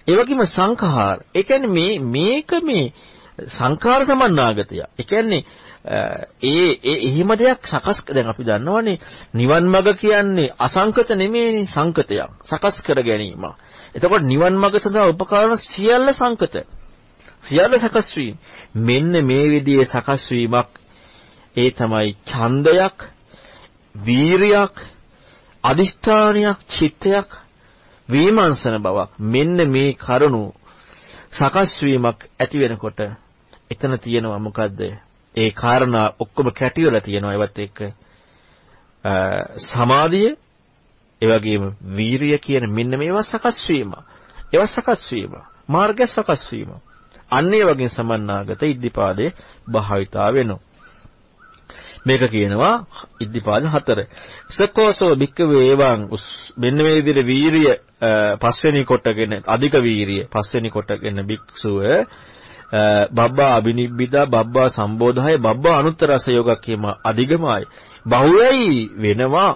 ඒ වගේම සංඛාර. ඒ කියන්නේ මේ මේක මේ සංඛාර සමන්නාගතය. ඒ කියන්නේ ඒ ඒ එහෙම දෙයක් සකස් දැන් අපි දන්නවනේ නිවන් මඟ කියන්නේ අසංකත නෙමෙයිනේ සංකතයක්. සකස් කර ගැනීම. එතකොට නිවන් මඟ සඳහා උපකරණ සියල්ල සංකත. සියල්ල සකස් වීම. මෙන්න මේ විදිහේ සකස් වීමක් ඒ තමයි ඡන්දයක්, වීරියක්, අදිෂ්ඨානයක්, චිත්තයක්, විමර්ශන බවක්. මෙන්න මේ කරුණු සකස් වීමක් ඇති වෙනකොට එතන තියෙනවා මොකද්ද? ඒ කාරණා ඔක්කොම කැටිවලා තියෙනවා ඒවත් එක්ක සමාධිය ඒ වගේම වීරිය කියන මෙන්න මේවා සකස් වීම. ඒවා සකස් වීම. මාර්ගය සකස් වීම. අන්න ඒ වගේ සමන්නාගත ඉද්ධිපාදේ භාවිතා වෙනවා. මේක කියනවා ඉද්ධිපාද හතර. සකෝසෝ භික්කවේ එවං මෙන්න මේ විදිහට වීරිය පස්වෙනි කොටගෙන අධික වීරිය පස්වෙනි කොටගෙන භික්ෂුව බබ්බා අබිනිබ්බිදා බබ්බා සම්බෝධහය බබ්බා අනුත්තරස යෝගක් කියම අධිගමයි බහුවයි වෙනවා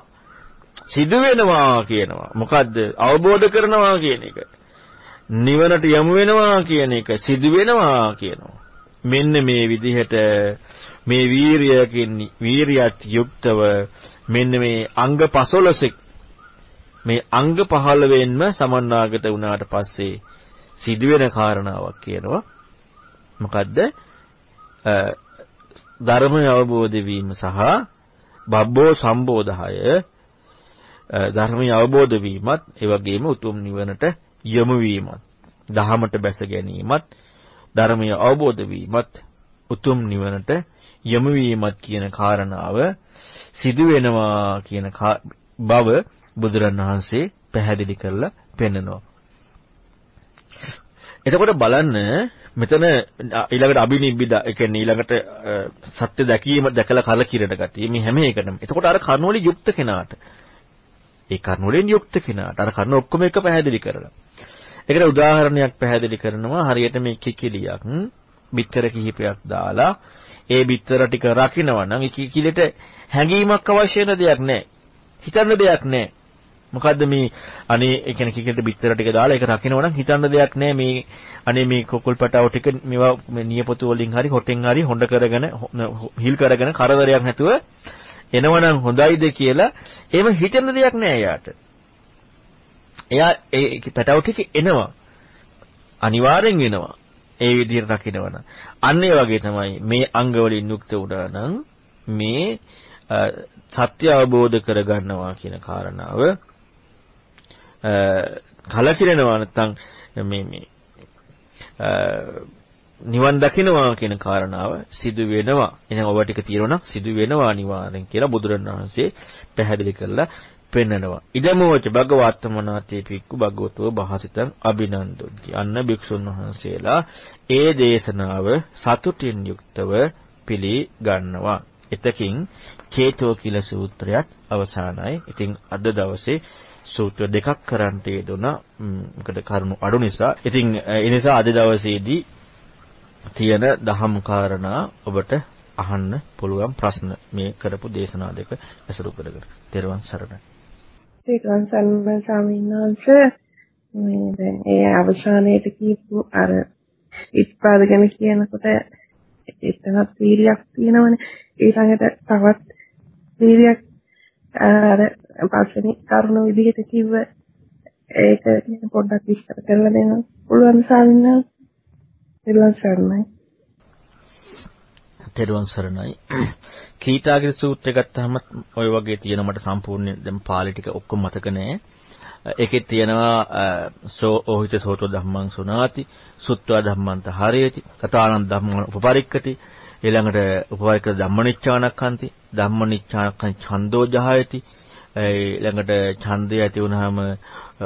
සිදු වෙනවා කියනවා. මොකද්ද? අවබෝධ කරනවා කියන එක. නිවනට යමු වෙනවා කියන එක සිදු වෙනවා කියනවා. මෙන්න මේ විදිහට මේ වීරියකින් වීරියත් යුක්තව මෙන්න මේ අංග 15 මේ අංග 15 වෙන්ම සමන්නාගත වුණාට පස්සේ සිදුවෙන කාරණාවක් කියනවා. මොකද්ද? ධර්මය අවබෝධ වීම සහ බබ්බෝ සම්බෝධහය ධර්මය අවබෝධ වීමත් ඒ වගේම උතුම් නිවනට යොමු වීමත් දහමට බැස ගැනීමත් ධර්මය අවබෝධ වීමත් උතුම් නිවනට යොමු වීමත් කියන කාරණාව සිදු වෙනවා කියන බව බුදුරණවහන්සේ පැහැදිලි කරලා පෙන්නනවා. එතකොට බලන්න මෙතන ඊළඟට අබිනිබ්බිදා ඒ කියන්නේ ඊළඟට සත්‍ය දැකීම දැකලා කලකිරෙන ගතිය මේ හැම එකටම. එතකොට අර කර්ණවල යුක්ත කෙනාට ඒ කරුණ වලින් යුක්ත කෙනාට අර කරුණ ඔක්කොම එක පැහැදිලි කරලා. ඒකට උදාහරණයක් පැහැදිලි කරනවා හරියට මේ කිකිලියක් බිත්තර කිහිපයක් දාලා ඒ බිත්තර ටික රකින්නවා නම් ඒ කිකිලෙට හැඟීමක් අවශ්‍ය වෙන දෙයක් නැහැ. හිතන්න දෙයක් නැහැ. මොකද්ද මේ අනේ ඒ කියන්නේ කිකිලට බිත්තර ටික දාලා ඒක රකින්නවා නම් හිතන්න දෙයක් නැහැ මේ අනේ මේ කොකුල් පැටව ටික මේවා නියපොතු වලින් හරි හොටෙන් හරි හොඬ කරගෙන හිල් කරගෙන කරදරයක් නැතුව එනවනම් හොඳයිද කියලා එහෙම හිතෙන දෙයක් නෑ එයාට. එයා ඒ පැටව ටික එනවා. අනිවාර්යෙන් එනවා. ඒ විදිහට රකින්නවනම්. අන්න ඒ වගේ තමයි මේ අංග වලින් යුක්ත වුණා නම් මේ සත්‍ය අවබෝධ කරගන්නවා කියන කාරණාව කලකිරෙනවා නැත්නම් මේ මේ නිවන් දකින්නවා කියන කාරණාව සිදු වෙනවා. එහෙනම් ඔබ ටික තියෙනවා සිදු වෙනවා අනිවාර්යෙන් කියලා බුදුරණවහන්සේ පැහැදිලි කරලා පෙන්නනවා. ඉදමෝච භගවත්තමනාතේ පික්කු භගවතෝ භාසිතං අභිනන්දොති. අන්න භික්ෂුන් වහන්සේලා ඒ දේශනාව සතුටින් යුක්තව පිළිගන්නවා. එතකින් චේතෝ කියලා සූත්‍රයත් අවසానයි. ඉතින් අද දවසේ සූත්‍ර දෙකක් කරන්ට යෙදුණා. මොකද කරුණු අඩු නිසා. ඉතින් ඒ නිසා අද දවසේදී තියෙන දහම් කාරණා ඔබට අහන්න පුළුවන් ප්‍රශ්න මේ කරපු දේශනා දෙක ඇසුරු කරගෙන. තෙරුවන් සරණයි. තෙරුවන් සරණයි ස්වාමීන් වහන්සේ. මේ දැන් ඒ අවසානයේට කියපු අර ඉස්පාදගෙන කියනකොට එතනත් වීරියක් තියෙනවනේ. ඊළඟට තවත් වීරියක් අර පස්වෙනි කරුණ විදිහට කිව්ව ඒක පොඩ්ඩක් විස්තර කරලා දෙන්න පුළුවන් ස්වාමීන් වහන්සේ. තෙරුවන් සරණයි. තෙරුවන් සරණයි. කීටාගිරි සූත්‍රය ගත්තාම ওই වගේ තියෙන මට සම්පූර්ණ දැන් පාළි ටික ඔක්කොම මතක නෑ. ඒකේ තියෙනවා සෝ ඕහිත සෝතෝ ධම්මං සුනාති, සුත්වා ධම්මන්ත හරේති, කතානන් ධම්මං උපපරික්කති. ඊළඟට උපපරික්ක ධම්මනිච්ඡානක්ඛන්ති, ධම්මනිච්ඡානක්ඛන් ඡන්தோ ජහයති. ඊළඟට ඡන්දය ඇති වුනහම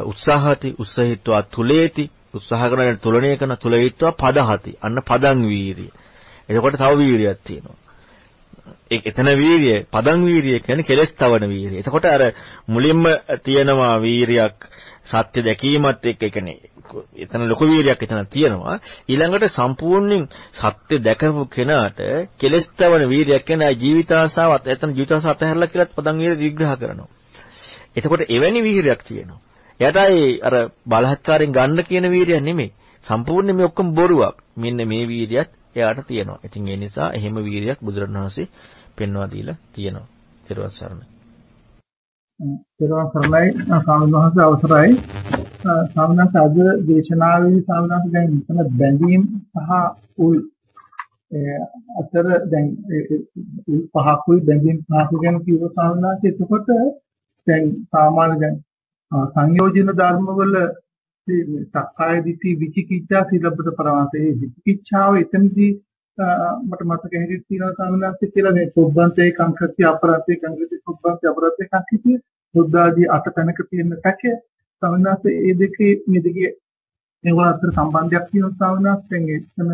උත්සාහති, උත්සහිත්වා තුලේති උත්සාහ කරන තුලණය කරන තුලීත්වා පදහති අන්න පදං වීරිය එතකොට තව වීරියක් තියෙනවා ඒ එතන වීරිය පදං වීරිය කියන්නේ කෙලස් තවන වීරිය. එතකොට අර මුලින්ම තියෙනවා වීරියක් සත්‍ය දැකීමත් එක්ක ඒ කියන්නේ එතන ලොකු වීරියක් එතන තියෙනවා. ඊළඟට සම්පූර්ණයෙන් සත්‍ය දැකපු කෙනාට කෙලස් තවන වීරියක් කියන ජීවිතාසාවත් එතන ජීවිතාස අතහැරලා කියලාත් පදං වීරිය විග්‍රහ කරනවා. එතකොට එවැනි වීරියක් තියෙනවා. එයාටයි අර බලහත්කාරයෙන් ගන්න කියන වීරියක් නෙමෙයි. සම්පූර්ණයෙන් මේ ඔක්කොම බොරුවක්. මෙන්න මේ වීරියත් එයාට තියෙනවා. ඉතින් ඒ නිසා එහෙම වීරියක් බුදුරණවහන්සේ පෙන්වා දීලා තියෙනවා. ත්‍රිවස් සරණයි. ත්‍රිවස් සරණයි ස්වාමීන් වහන්සේ අවසරයි. ස්වාමීන් වහන්සේ අද දේශනාවේ ස්වාමීන් වහන්සේ දැන් මෙතන බැඳීම් සහ උල් අතර දැන් උල් පහකුයි බැඳීම් පහක ගැන කිව්ව ස්වාමීන් වහන්සේ එතකොට දැන් සාමාන්‍ය දැන් සංයෝජන ධර්මවල මේ සක්කාය දිට්ඨි විචිකිච්ඡා සීලබ්බත පරමාසයේ විචිකිච්ඡාව එතනදී මට මතක හැටියට තියෙනවා සාමනාස්ති කියලා මේ සුබ්බන්තේ කංකති අපරාතේ කංකති සුබ්බන්තේ අපරාතේ කංකති බුද්ධාදී අට තැනක තියෙන සැකය සාමනාස්ති ඒ දෙකේ මේ දෙකේ ඒවා අතර සම්බන්ධයක් තියෙනවා සාමනාස්තෙන් එතන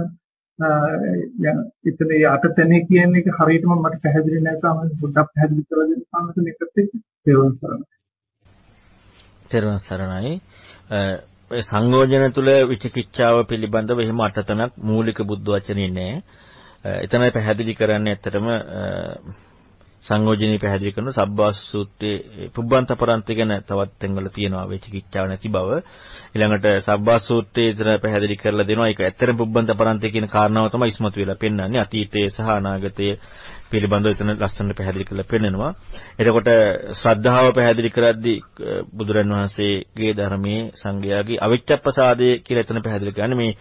යන එතන ඒ අට තැනේ කියන එක හරියටම මට පැහැදිලි නැහැ සාමනාස් පොඩ්ඩක් පැහැදිලි කරලා දෙන්න සාමනාස් මේකත් එක්ක තේරුම් ගන්න. තේරුම් සරණයි ඔය සංයෝජන තුල විචිකිච්ඡාව පිළිබඳව එහෙම අටතනක් මූලික බුද්ධ වචනේ නෑ. එතනයි පැහැදිලි කරන්නේ ඇත්තටම සංයෝජනේ පැහැදිලි කරන සබ්බාස සූත්‍රයේ පුබ්බන්ත පරන්ති ගැන තවත් තැන්වල තියෙනවා විචිකිච්ඡාව නැති බව. ඊළඟට සබ්බාස සූත්‍රයේ ඉතන පැහැදිලි කරලා දෙනවා. ඒක ඇත්තටම පුබ්බන්ත පරන්ති කියන කාරණාව තමයි ඉස්මතු වෙලා පෙන්වන්නේ. අතීතයේ සහ අනාගතයේ පිළිබඳව එතන ලස්සනට පැහැදිලි කරලා පෙන්නනවා. එතකොට ශ්‍රද්ධාව පැහැදිලි කරද්දී බුදුරන් වහන්සේගේ ධර්මයේ සංගයාගේ අවිච්ඡප්පසාදේ කියලා එතන පැහැදිලි කරන්නේ මේ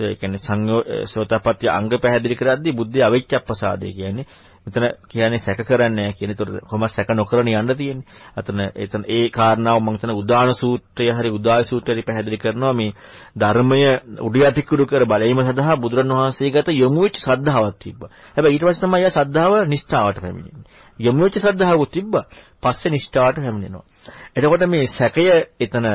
ඒ කියන්නේ සංයෝ සෝතපට්ටි අංග පැහැදිලි කරද්දී බුද්ධි අවිච්ඡප්පසාදේ කියන්නේ මෙතන කියන්නේ සැක කරන්නේ නැහැ කියන. ඒතර කොහොම සැක නොකරන යන්න තියෙන්නේ. අතන එතන ඒ කාරණාව මම හිතන උදාන සූත්‍රය හරි උදාය සූත්‍රය පැහැදිලි කරනවා මේ ධර්මය උඩියටිකුරු කර බලීම සඳහා බුදුරණවහන්සේගත යොමු වෙච්ච ශ්‍රද්ධාවක් තිබ්බා. හැබැයි ඊට පස්සේ තමයි ආ ශ්‍රද්ධාව නිෂ්ඨාවට පැමිණෙන්නේ. යොමු වෙච්ච ශ්‍රද්ධාවක් තිබ්බා. පස්සේ නිෂ්ඨාවට පැමිණෙනවා. එතකොට මේ සැකය එතන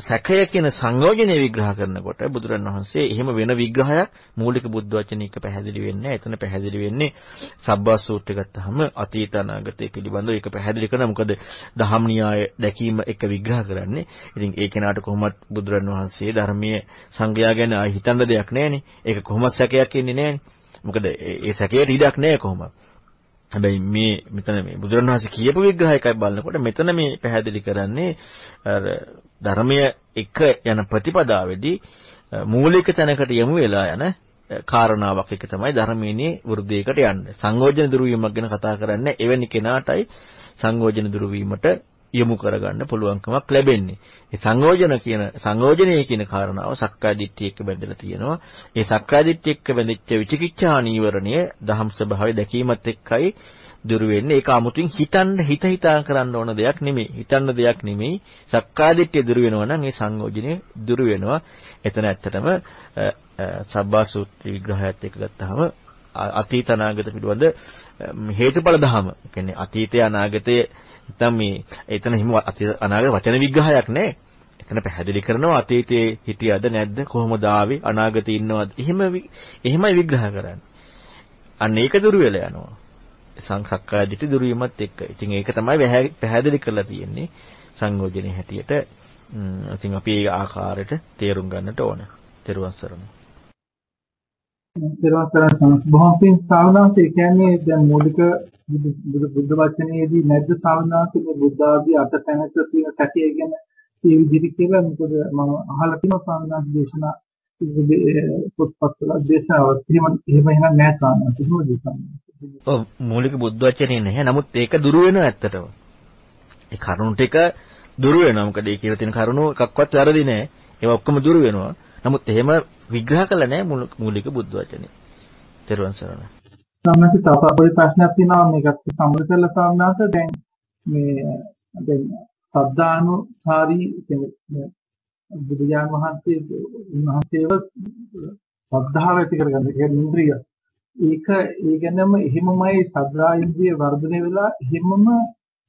සැකය කියන සංයෝජනේ විග්‍රහ කරනකොට බුදුරණවහන්සේ එහෙම වෙන විග්‍රහයක් මූලික බුද්ධ වචනයක පැහැදිලි වෙන්නේ එතන පැහැදිලි වෙන්නේ සබ්බා සූත්‍රය ගත්තාම අතීත අනාගතය පිළිබඳව ඒක පැහැදිලි කරනවා. මොකද දහම් න්‍යාය දැකීම එක විග්‍රහ කරන්නේ. ඉතින් ඒ කෙනාට කොහොමත් බුදුරණවහන්සේ ධර්මයේ සංගයා ගැන හිතන්න දෙයක් නැහැනේ. ඒක කොහොමද සැකයක් ඉන්නේ නැහැනේ. මොකද ඒ සැකයට ඉඩක් නැහැ කොහොමද හැබැයි මේ මෙතන මේ බුදුරණවහන්සේ කියපු විග්‍රහයකයි බලනකොට මෙතන මේ පැහැදිලි කරන්නේ අර ධර්මයේ එක යන ප්‍රතිපදාවේදී මූලික තැනකට යමු වෙලා යන කාරණාවක් එක තමයි ධර්මයේ වෘද්ධියකට යන්නේ. සංයෝජන දුරු වීමක් ගැන කතා කරන්නේ එවැනි කෙනාටයි සංයෝජන දුරු වීමට යොමු කරගන්න පුළුවන්කමක් ලැබෙන්නේ. ඒ සංයෝජන කියන සංයෝජනයේ කියන කාරණාව සක්කාය දිට්ඨිය එක්ක බැඳලා තියෙනවා. ඒ සක්කාය දිට්ඨිය එක්ක බැඳිච්ච විචිකිච්ඡා නීවරණය දහම් ස්වභාවය දැකීමත් එක්කයි දුරු වෙන්නේ. ඒක 아무තුන් හිතන්න හිත හිතා කරන්න ඕන දෙයක් නෙමෙයි. හිතන්න දෙයක් නෙමෙයි. සක්කාය දිට්ඨිය දුරු වෙනවා නම් ඒ සංයෝජනේ දුරු වෙනවා. එතන ඇත්තටම සබ්බාසූත්‍ර විග්‍රහයත් එක්ක ගත්තාම අතීත අනාගත පිළිබඳ හේතුඵල ධම. කියන්නේ අතීතය අනාගතය නැත්නම් මේ එතන හිම අනාගත වචන විග්‍රහයක් නැහැ. එතන පැහැදිලි කරනවා අතීතයේ හිටියද නැද්ද කොහොමද ආවේ අනාගතේ ඉන්නවද එහෙම එහෙමයි විග්‍රහ කරන්නේ. අන්න ඒක දුර වෙලා යනවා. සංසක්කාය දිටි දුර වීමත් එක්ක. ඉතින් ඒක තමයි පැහැදිලි කරලා තියෙන්නේ සංයෝජනේ හැටියට. ඉතින් අපි ඒ ආකාරයට තේරුම් ගන්නට ඕන. තෙරුවන් සරණයි. තෙරුවන් සරණයි. බොහොම පින් සාවනාස ඒ කියන්නේ දැන් මූලික බුදු බුද්ධ වචනයේදී නැද්ද සාවනාස මේ බුද්ධ ආදී අට තැනක තියෙන සැකය ගැන ඒ විදිහට කියලා මොකද මම අහලා තියෙනවා සාවනාස දේශනා පොත්පත්වල දේශනාවක් එහෙම එහෙම එහෙම නැහැ සාවනාස එහෙම දේශනා ඔව් මූලික බුද්ධ වචනේ නැහැ. නමුත් ඒක දුර වෙනවා ඇත්තටම. ඒ කරුණු ටික දුර වෙනවා. මොකද ඒ කියලා තියෙන කරුණු එකක්වත් වැරදි නැහැ. ඒවා ඔක්කොම දුර වෙනවා. නමුත් එහෙම විග්‍රහ කළා නැහැ මූලික බුද්ධ වචනේ. තෙරුවන් සරණයි. සම්මත තව පොඩි ප්‍රශ්නයක් තියෙනවා මේකත් සම්බන්ධ කරලා සම්මාස දැන් මේ දැන් සද්ධානුසාරී කියන්නේ බුදුජාන වහන්සේ උන්වහන්සේව ශ්‍රද්ධාව ඇති කරගන්න. ඒ කියන්නේ ඉන්ද්‍රිය. ඒක ඒ ගැනම එහෙමමයි සද්ධා ඉන්ද්‍රිය වර්ධනය වෙලා එහෙමම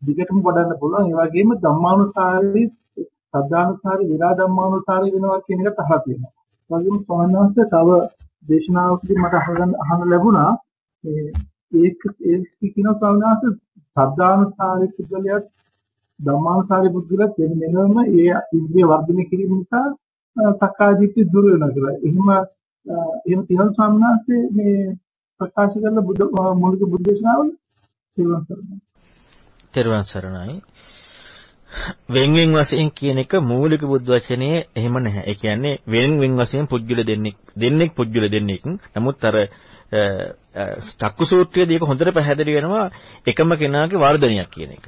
දිගටම වඩන්න පුළුවන්. ඒ වගේම ධම්මානුසාරී සද්ධානුසාරී විරා ධම්මානුසාරී වෙනවා කියන එක තහත් වෙනවා. ඒ වගේම ස්වාමීන් තව දේශනාවකදී මට අහගන්න අහන්න ලැබුණා ඒක ඒක කියන ස්වාමීන් වහන්සේ සද්ධානුසාරී පුද්ගලයාත් ධම්මානුසාරී පුද්ගලයාත් වෙන වෙනම ඒ ඉන්ද්‍රිය වර්ධනය කිරීම නිසා සක්කාය දිට්ඨිය දුර වෙනවා කියලා. එහෙම එහෙම තියෙන ස්වාමීන් වහන්සේ මේ ප්‍රකාශ කරන බුදු මූලික බුද්ධ දේශනාවල තෙරුවන් සරණයි. වෙන් වෙන් වශයෙන් කියන එක මූලික බුද්ධ වචනේ එහෙම නැහැ. ඒ කියන්නේ වෙන් වෙන් වශයෙන් පුජ්‍යල දෙන්නෙක් දෙන්නෙක් පුජ්‍යල දෙන්නෙක්. නමුත් අර චක්කු සූත්‍රයේදී ඒක හොඳට පැහැදිලි වෙනවා එකම කෙනාගේ වර්ධනයක් කියන එක.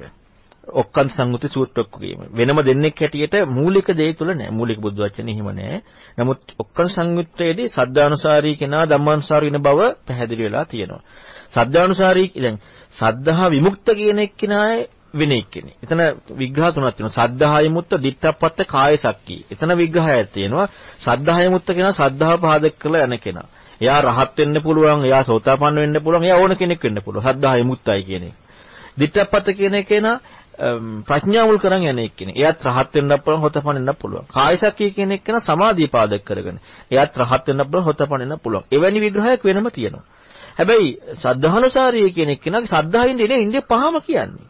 ඔක්කන් සංගුති සූත්‍රකකීම. වෙනම දෙන්නෙක් හැටියට මූලික දේ තුල නෑ. මූලික බුද්ධ වචනේ හිම නෑ. නමුත් ඔක්කන් සංයුත්තේදී සද්ධානුසාරී කෙනා ධම්මානුසාරී වෙන බව පැහැදිලි වෙලා තියෙනවා. සද්ධානුසාරී දැන් සද්ධා විමුක්ත කියන එක්කිනායේ වෙන එක්කෙනෙක්. එතන විග්‍රහ තුනක් තියෙනවා. සද්ධාය මුත්ත, දිත්තප්පත්ත, කාය සක්කී. එතන විග්‍රහයක් තියෙනවා. සද්ධාය මුත්ත කෙනා සද්ධාව පාදක කරලා යන කෙනා. එයා රහත් වෙන්න පුළුවන්, එයා සෝතාපන්න වෙන්න පුළුවන්, එයා ඕන කෙනෙක් වෙන්න පුළුවන්. සද්ධාය මුත්තයි කියන එක. දිත්තප්පත්ත කියන කෙනා ප්‍රඥාවල් කරන් යන එක්කෙනෙක්. එයාත් රහත් වෙන්නත් පුළුවන්, හොතපන් වෙන්නත් පුළුවන්. කායසක්කිය කියන එක්කෙනා සමාධිය පාදක කරගෙන. එයාත් රහත් වෙන්නත් පුළුවන්, හොතපන් වෙන්නත් පුළුවන්. එවැනි විග්‍රහයක් වෙනම තියෙනවා. හැබැයි සද්ධානුසාරී කියන එක්කෙනාගේ සද්ධායින් ඉන්නේ ඉන්නේ පහම කියන්නේ.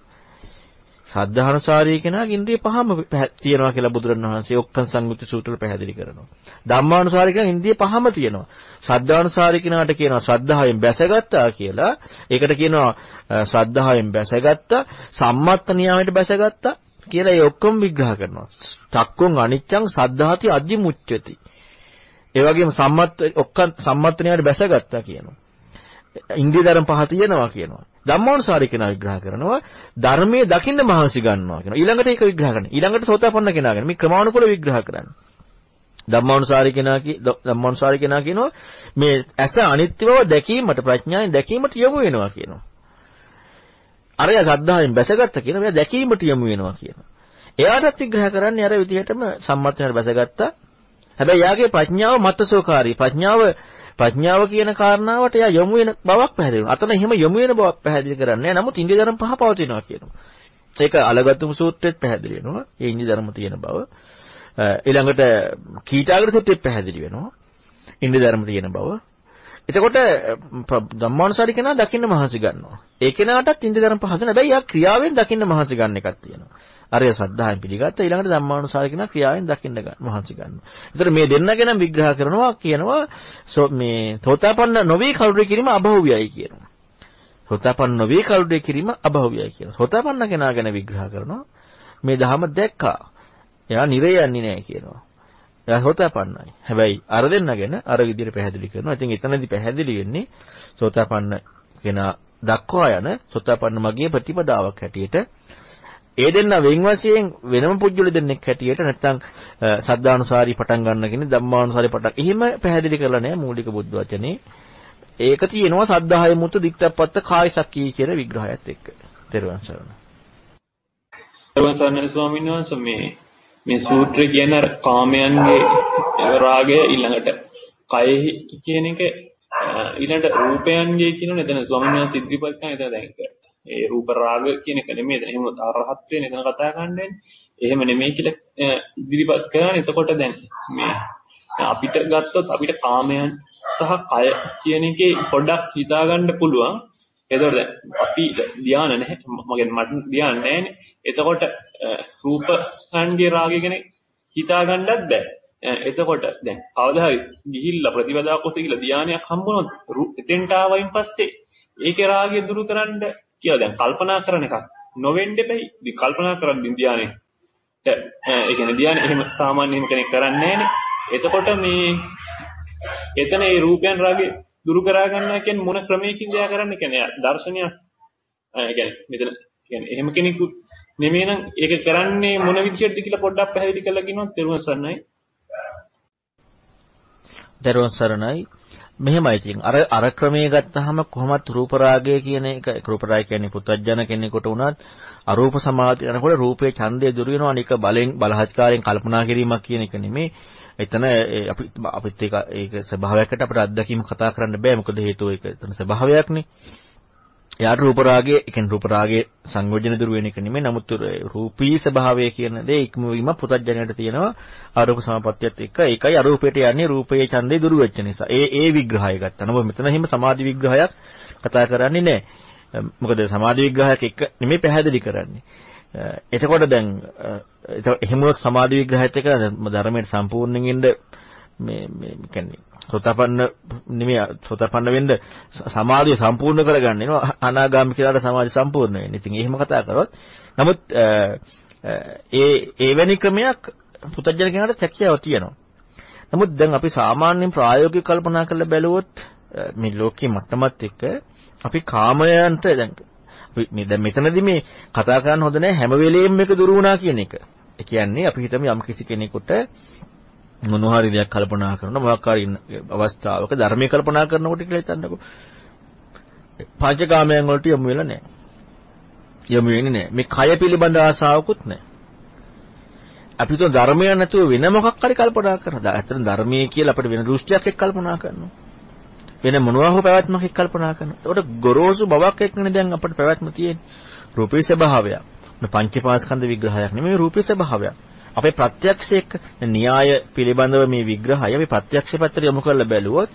සද්ධානුසාරී කෙනාගේ ඉන්ද්‍රිය පහම තියෙනවා කියලා බුදුරණවහන්සේ ඔක්කන් සංයුත්ත සූත්‍රවල පැහැදිලි කරනවා. ධම්මානුසාරී කෙනා ඉන්ද්‍රිය පහම තියෙනවා. සද්ධානුසාරී කෙනාට කියනවා ශ්‍රද්ධාවෙන් බැසගත්තා කියලා. ඒකට කියනවා ශ්‍රද්ධාවෙන් බැසගත්තා, සම්මත්ත නියාමයට බැසගත්තා කියලා ඒ ඔක්කොම විග්‍රහ කරනවා. තක්කොන් අනිච්චං සද්ධාති අධිමුච්ඡති. ඒ වගේම සම්මත් ඔක්කන් සම්මත්ත නියාමයට බැසගත්තා කියනවා. ඉන්ද්‍රිය ධර්ම පහ තියෙනවා කියනවා. ධම්මානුසාරී කෙනා විග්‍රහ කරනවා ධර්මයේ දකින්න මහන්සි ගන්නවා කියනවා. ඊළඟට ඒක විග්‍රහ කරනවා. ඊළඟට සෝතාපන්න කෙනා ගැන මේ ක්‍රමානුකූල විග්‍රහ කරන්නේ. ධම්මානුසාරී කෙනා කි ධම්මානුසාරී කෙනා කියනවා මේ ඇස අනිත්‍ය බව දැකීමට ප්‍රඥාවෙන් දැකීමට යොමු වෙනවා කියනවා. අරය සද්ධායෙන් බැසගත්ත කියනවා. මෙයා දැකීමට යොමු වෙනවා කියනවා. එයාටත් විග්‍රහ කරන්නේ අර විදිහටම සම්මතයට බැසගත්තා. හැබැයි යාගේ ප්‍රඥාව මත්තසෝකාරී. ප්‍රඥාව ප්‍රඥාව කියන කාරණාවට එයා යොමු වෙන බවක් පැහැදිලි වෙනවා. අතන එහෙම යොමු වෙන බවක් පැහැදිලි කරන්නේ නැහැ. නමුත් ඉන්දිය ධර්ම පහ පවතිනවා කියනවා. ඒක අලගතුම සූත්‍රෙත් පැහැදිලි වෙනවා. ඒ ඉන්දිය ධර්ම තියෙන බව. ඊළඟට කීටාගර සූත්‍රෙත් පැහැදිලි වෙනවා. ඉන්දිය ධර්ම තියෙන බව. එතකොට ධම්මානුසාරි කෙනා දකින්න මහන්සි ගන්නවා. ඒ කෙනාටත් ඉන්දිය ධර්ම පහසු හැබැයි යා ක්‍රියාවෙන් දකින්න මහන්සි ගන්න එකක් තියෙනවා. අරය සද්ධායෙන් පිළිගත්තා ඊළඟට ධම්මානුසාරි කෙනා ක්‍රියාවෙන් දකින්න මහන්සි ගන්නවා. ඒතර මේ දෙන්න ගැන විග්‍රහ කරනවා කියනවා මේ තෝතාපන්න නොවේ කල්ුරේ කිරීම අභෞවියයි කියනවා. තෝතාපන්න නොවේ කල්ුරේ කිරීම අභෞවියයි කියනවා. තෝතාපන්න කෙනා ගැන විග්‍රහ කරනවා මේ ධහම දැක්කා. එයා නිරේ යන්නේ නැහැ කියනවා. එයා සෝතාපන්නයි. හැබැයි අර දෙන්න ගැන අර විදිහට පැහැදිලි කරනවා. ඉතින් එතනදී පැහැදිලි වෙන්නේ සෝතාපන්න කෙනා දක්වා යන සෝතාපන්න මගිය ප්‍රතිපදාවක් හැටියට ඒ දෙන්න වෙන් වශයෙන් වෙනම පුජ්‍යල දෙන්නෙක් හැටියට නැත්නම් සද්ධානුසාරී පටන් ගන්න කෙනෙක් ධම්මානුසාරී පටන්. එහෙම පැහැදිලි කරලා නැහැ මූලික බුද්ධ වචනේ. ඒක තියෙනවා සද්ධාය මුත්ත දික්තප්පත්ත කායසක්කී කියන විග්‍රහයත් එක්ක. තෙරුවන් සරණයි. තෙරුවන් සරණයි ස්වාමීන් වහන්සේ මේ මේ සූත්‍රය කියන කාමයන්ගේ රාගය ඊළඟට කයෙහි කියන එක ඊළඟට රූපයන්ගේ කියනවනේ එතන ස්වාමීන් වහන්සේ ඉදිරිපත් කරන එතන දැන් ඒ රූප රාග කියන එක නෙමෙයි. එතන එහෙම අරහත් වෙන එතන කතා කරන්නේ. එහෙම නෙමෙයි කියලා ඉදිරිපත් කරන්නේ එතකොට දැන් මේ අපිට ගත්තොත් අපිට කාමයන් සහ කය කියන එකේ පොඩ්ඩක් හිතා ගන්න පුළුවන්. එතකොට දැන් අපි ධානය නැහැ. මගේ මට ධානය නැහැනේ එතකොට රූපයන්ගේ රාගය ගැන හිතා ගන්නත් බෑ. එතකොට දැන් කවදා හරි ගිහිල්ලා ප්‍රතිපදාවක් ඔස්සේ ගිහිල්ලා ධානයක් හම්බුනොත් එතෙන්ට ආවයින් පස්සේ ඒකේ රාගය දුරු කරන්න කියලා දැන් කල්පනා කරන එකක් නොවෙන්න එපයි. ඉතින් කල්පනා කරන් ධානයේ ඒ කියන්නේ ධානය එහෙම සාමාන්‍ය එහෙම කෙනෙක් කරන්නේ නැහනේ. එතකොට මේ එතන ඒ රූපයන් රාගේ දුරු කරා ගන්නවා කියන්නේ මොන ක්‍රමයකින්ද එයා කරන්නේ කියන්නේ දර්ශනයක්. ඒ කියන්නේ මෙතන කියන්නේ එහෙම කෙනෙකුත් නෙමෙයි නම් ඒක කරන්නේ මොන විදිහටද කියලා පොඩ්ඩක් පැහැදිලි කරලා කියනවා තෙරුවන් සරණයි. තෙරුවන් සරණයි. මෙහෙමයි ඉතින්. අර අර ක්‍රමයේ ගත්තාම කොහොමත් රූප රාගය කියන එක රූප රාගය කියන්නේ පුත්තජන කෙනෙකුට උනත් අරූප සමාධිය යනකොට රූපේ ඡන්දය දුර වෙනවා අනික බලෙන් බලහත්කාරයෙන් කල්පනා කිරීමක් කියන එක නෙමෙයි. එතන අපි අපිත් ඒක ඒක ස්වභාවයකට අපිට අත්දැකීම කතා කරන්න බෑ. මොකද හේතුව ඒක එතන ස්වභාවයක්නේ. යාට රූප රාගයේ ඒ කියන්නේ රූප රාගයේ සංයෝජන දුර වෙන එක නෙමෙයි. නමුත් රූපී ස්වභාවය කියන දේ ඉක්මවීම පුතඥයට තියෙනවා. ආරෝප සමාපත්තියත් එක්ක ඒකයි අරූපයට යන්නේ රූපයේ ඡන්දේ දුර වෙච්ච නිසා. ඒ ඒ විග්‍රහය ගත්තා. නමුත් මෙතන හිම සමාධි විග්‍රහයක් කතා කරන්නේ නැහැ. මොකද සමාධි විග්‍රහයක් එක්ක නෙමෙයි පැහැදිලි කරන්නේ. එතකොට දැන් එහෙම සමාධි විග්‍රහයත් එක්ක ධර්මයේ සම්පූර්ණයෙන් මේ මේ කියන්නේ සෝතපන්න නෙමෙයි සෝතපන්න වෙන්න සමාධිය සම්පූර්ණ කරගන්න එනවා අනාගාමී කියලාට සමාධිය සම්පූර්ණ වෙන්නේ. ඉතින් එහෙම කතා කරොත් නමුත් ඒ එවැනි ක්‍රමයක් පුතජන කෙනාට හැකියාව තියෙනවා. නමුත් දැන් අපි සාමාන්‍යයෙන් ප්‍රායෝගික කල්පනා කරලා බැලුවොත් මේ ලෝකයේ මට්ටමත් එක්ක අපි කාමයන්ට දැන් මේ දැන් මෙතනදී මේ කතා කරන්න හොඳ නැහැ හැම වෙලෙම මේක දුරු වුණා කියන එක. ඒ කියන්නේ අපි හිතමු යම් කිසි කෙනෙකුට මොනවා හරි දෙයක් කල්පනා කරනවා මොකක් හරි අවස්ථාවක ධර්මයේ කල්පනා කරනකොට කියලා හිතන්නකෝ. පංචකාමයන් වලට යොමු වෙලා නැහැ. යොමු වෙන්නේ නැහැ. මේ කය පිළිබඳ ආසාවකුත් නැහැ. අපි તો ධර්මය නැතුව වෙන මොකක් හරි කල්පනා කරනවා ඇත්තට ධර්මයේ කියලා අපිට වෙන දෘෂ්ටියක් එක්ක කල්පනා කරනවා. වෙන මොනවා හෝ පැවැත්මක් එක්ක කල්පනා කරනවා. ඒකට ගොරෝසු බවක් එක්කනේ දැන් අපිට පැවැත්ම තියෙන්නේ. රූපේ ස්වභාවයක්. මේ පංචපාස්කන්ධ විග්‍රහයක් නෙමෙයි රූපේ ස්වභාවයක්. අපේ ප්‍රත්‍යක්ෂ එක්ක න්‍යාය පිළිබඳව මේ විග්‍රහය අපි ප්‍රත්‍යක්ෂ පැත්තට යොමු කරලා බැලුවොත්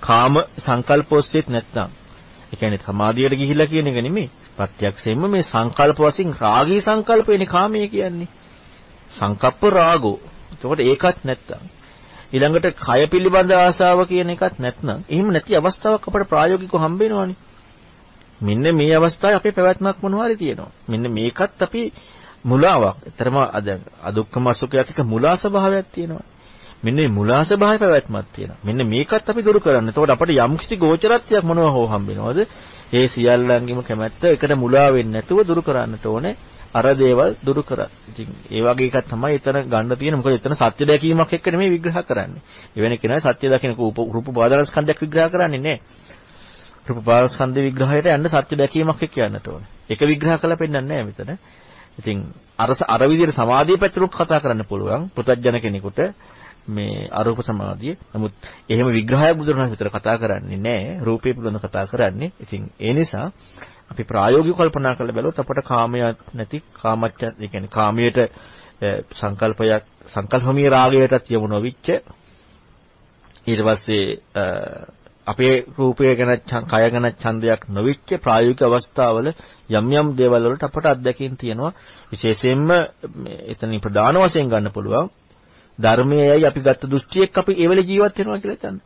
කාම සංකල්ප ඔස්සේත් නැත්නම් ඒ කියන්නේ සමාධියට ගිහිල්ලා කියන එක නෙමෙයි. ප්‍රත්‍යක්ෂයෙන්ම මේ සංකල්ප වශයෙන් රාගී සංකල්පේනේ කාමයේ කියන්නේ. සංකප්ප රාගෝ. එතකොට ඒකත් නැත්නම් ඊළඟට කය පිළිබඳ ආසාව කියන එකත් නැත්නම් එහෙම නැති අවස්ථාවක් අපට ප්‍රායෝගිකව හම්බ වෙනවනේ. මෙන්න මේ අවස්ථාවේ අපේ පැවැත්මක් මොනවා හරි තියෙනවා. මෙන්න මේකත් අපි මුලාවක්. ඇත්තරම අද අදුක්කම අසුඛයක් එක මුලා ස්වභාවයක් තියෙනවා. මෙන්න මේ මුලා ස්වභාවය පැවැත්මක් තියෙනවා. මෙන්න මේකත් අපි දුරු කරන්න. එතකොට අපිට යම්කිසි ගෝචරත්වයක් මොනවා හෝ හම්බ වෙනවද? ඒ සියල්ලංගෙම කැමැත්ත එකට මුලා වෙන්නේ නැතුව දුරු කරන්නට ඕනේ. අර දේවල් දුරු කරා. ඉතින් ඒ වගේ එකක් තමයි එතන ගන්න තියෙන. මොකද එතන සත්‍ය දැකීමක් එක්ක නෙමෙයි විග්‍රහ කරන්නේ. එවැනි කෙනා සත්‍ය දකින්න රූප පාදාරස්කන්ධයක් විග්‍රහ කරන්නේ නැහැ. රූප පාදාරස්කන්ධ විග්‍රහයට යන්න සත්‍ය දැකීමක් එක්ක යන්නට ඕනේ. ඒක විග්‍රහ කරලා පෙන්නන්නේ නැහැ මෙතන. ඉතින් අර අර විදිහට සමාධිය පැත්තට කතා කරන්න පුළුවන් පුතත්ජන කෙනෙකුට මේ අරූප සමාධිය. නමුත් එහෙම විග්‍රහයක් බුදුරණන් විතර කතා කරන්නේ නැහැ. රූපේ පිළිබඳව කතා කරන්නේ. ඉතින් ඒ නිසා අපි ප්‍රායෝගිකව කල්පනා කරලා බැලුවොත් අපට කාමයක් නැති කාමච්ඡ ඒ කියන්නේ කාමයට සංකල්පයක් සංකල්පමී රාගයටත් යොමු නොවිච්ච ඊට පස්සේ අපේ රූපය ගැන කය ගැන ඡන්දයක් නොවිච්ච ප්‍රායෝගික අවස්ථාවල යම් යම් දේවල් වලට අපට අත්දැකීම් තියෙනවා විශේෂයෙන්ම එතනින් ප්‍රධාන වශයෙන් ගන්න පුළුවන් ධර්මයේයි අපි ගත්ත දෘෂ්ටියක් අපි ඒ වෙලේ ජීවත් වෙනවා කියලා හිතන්න.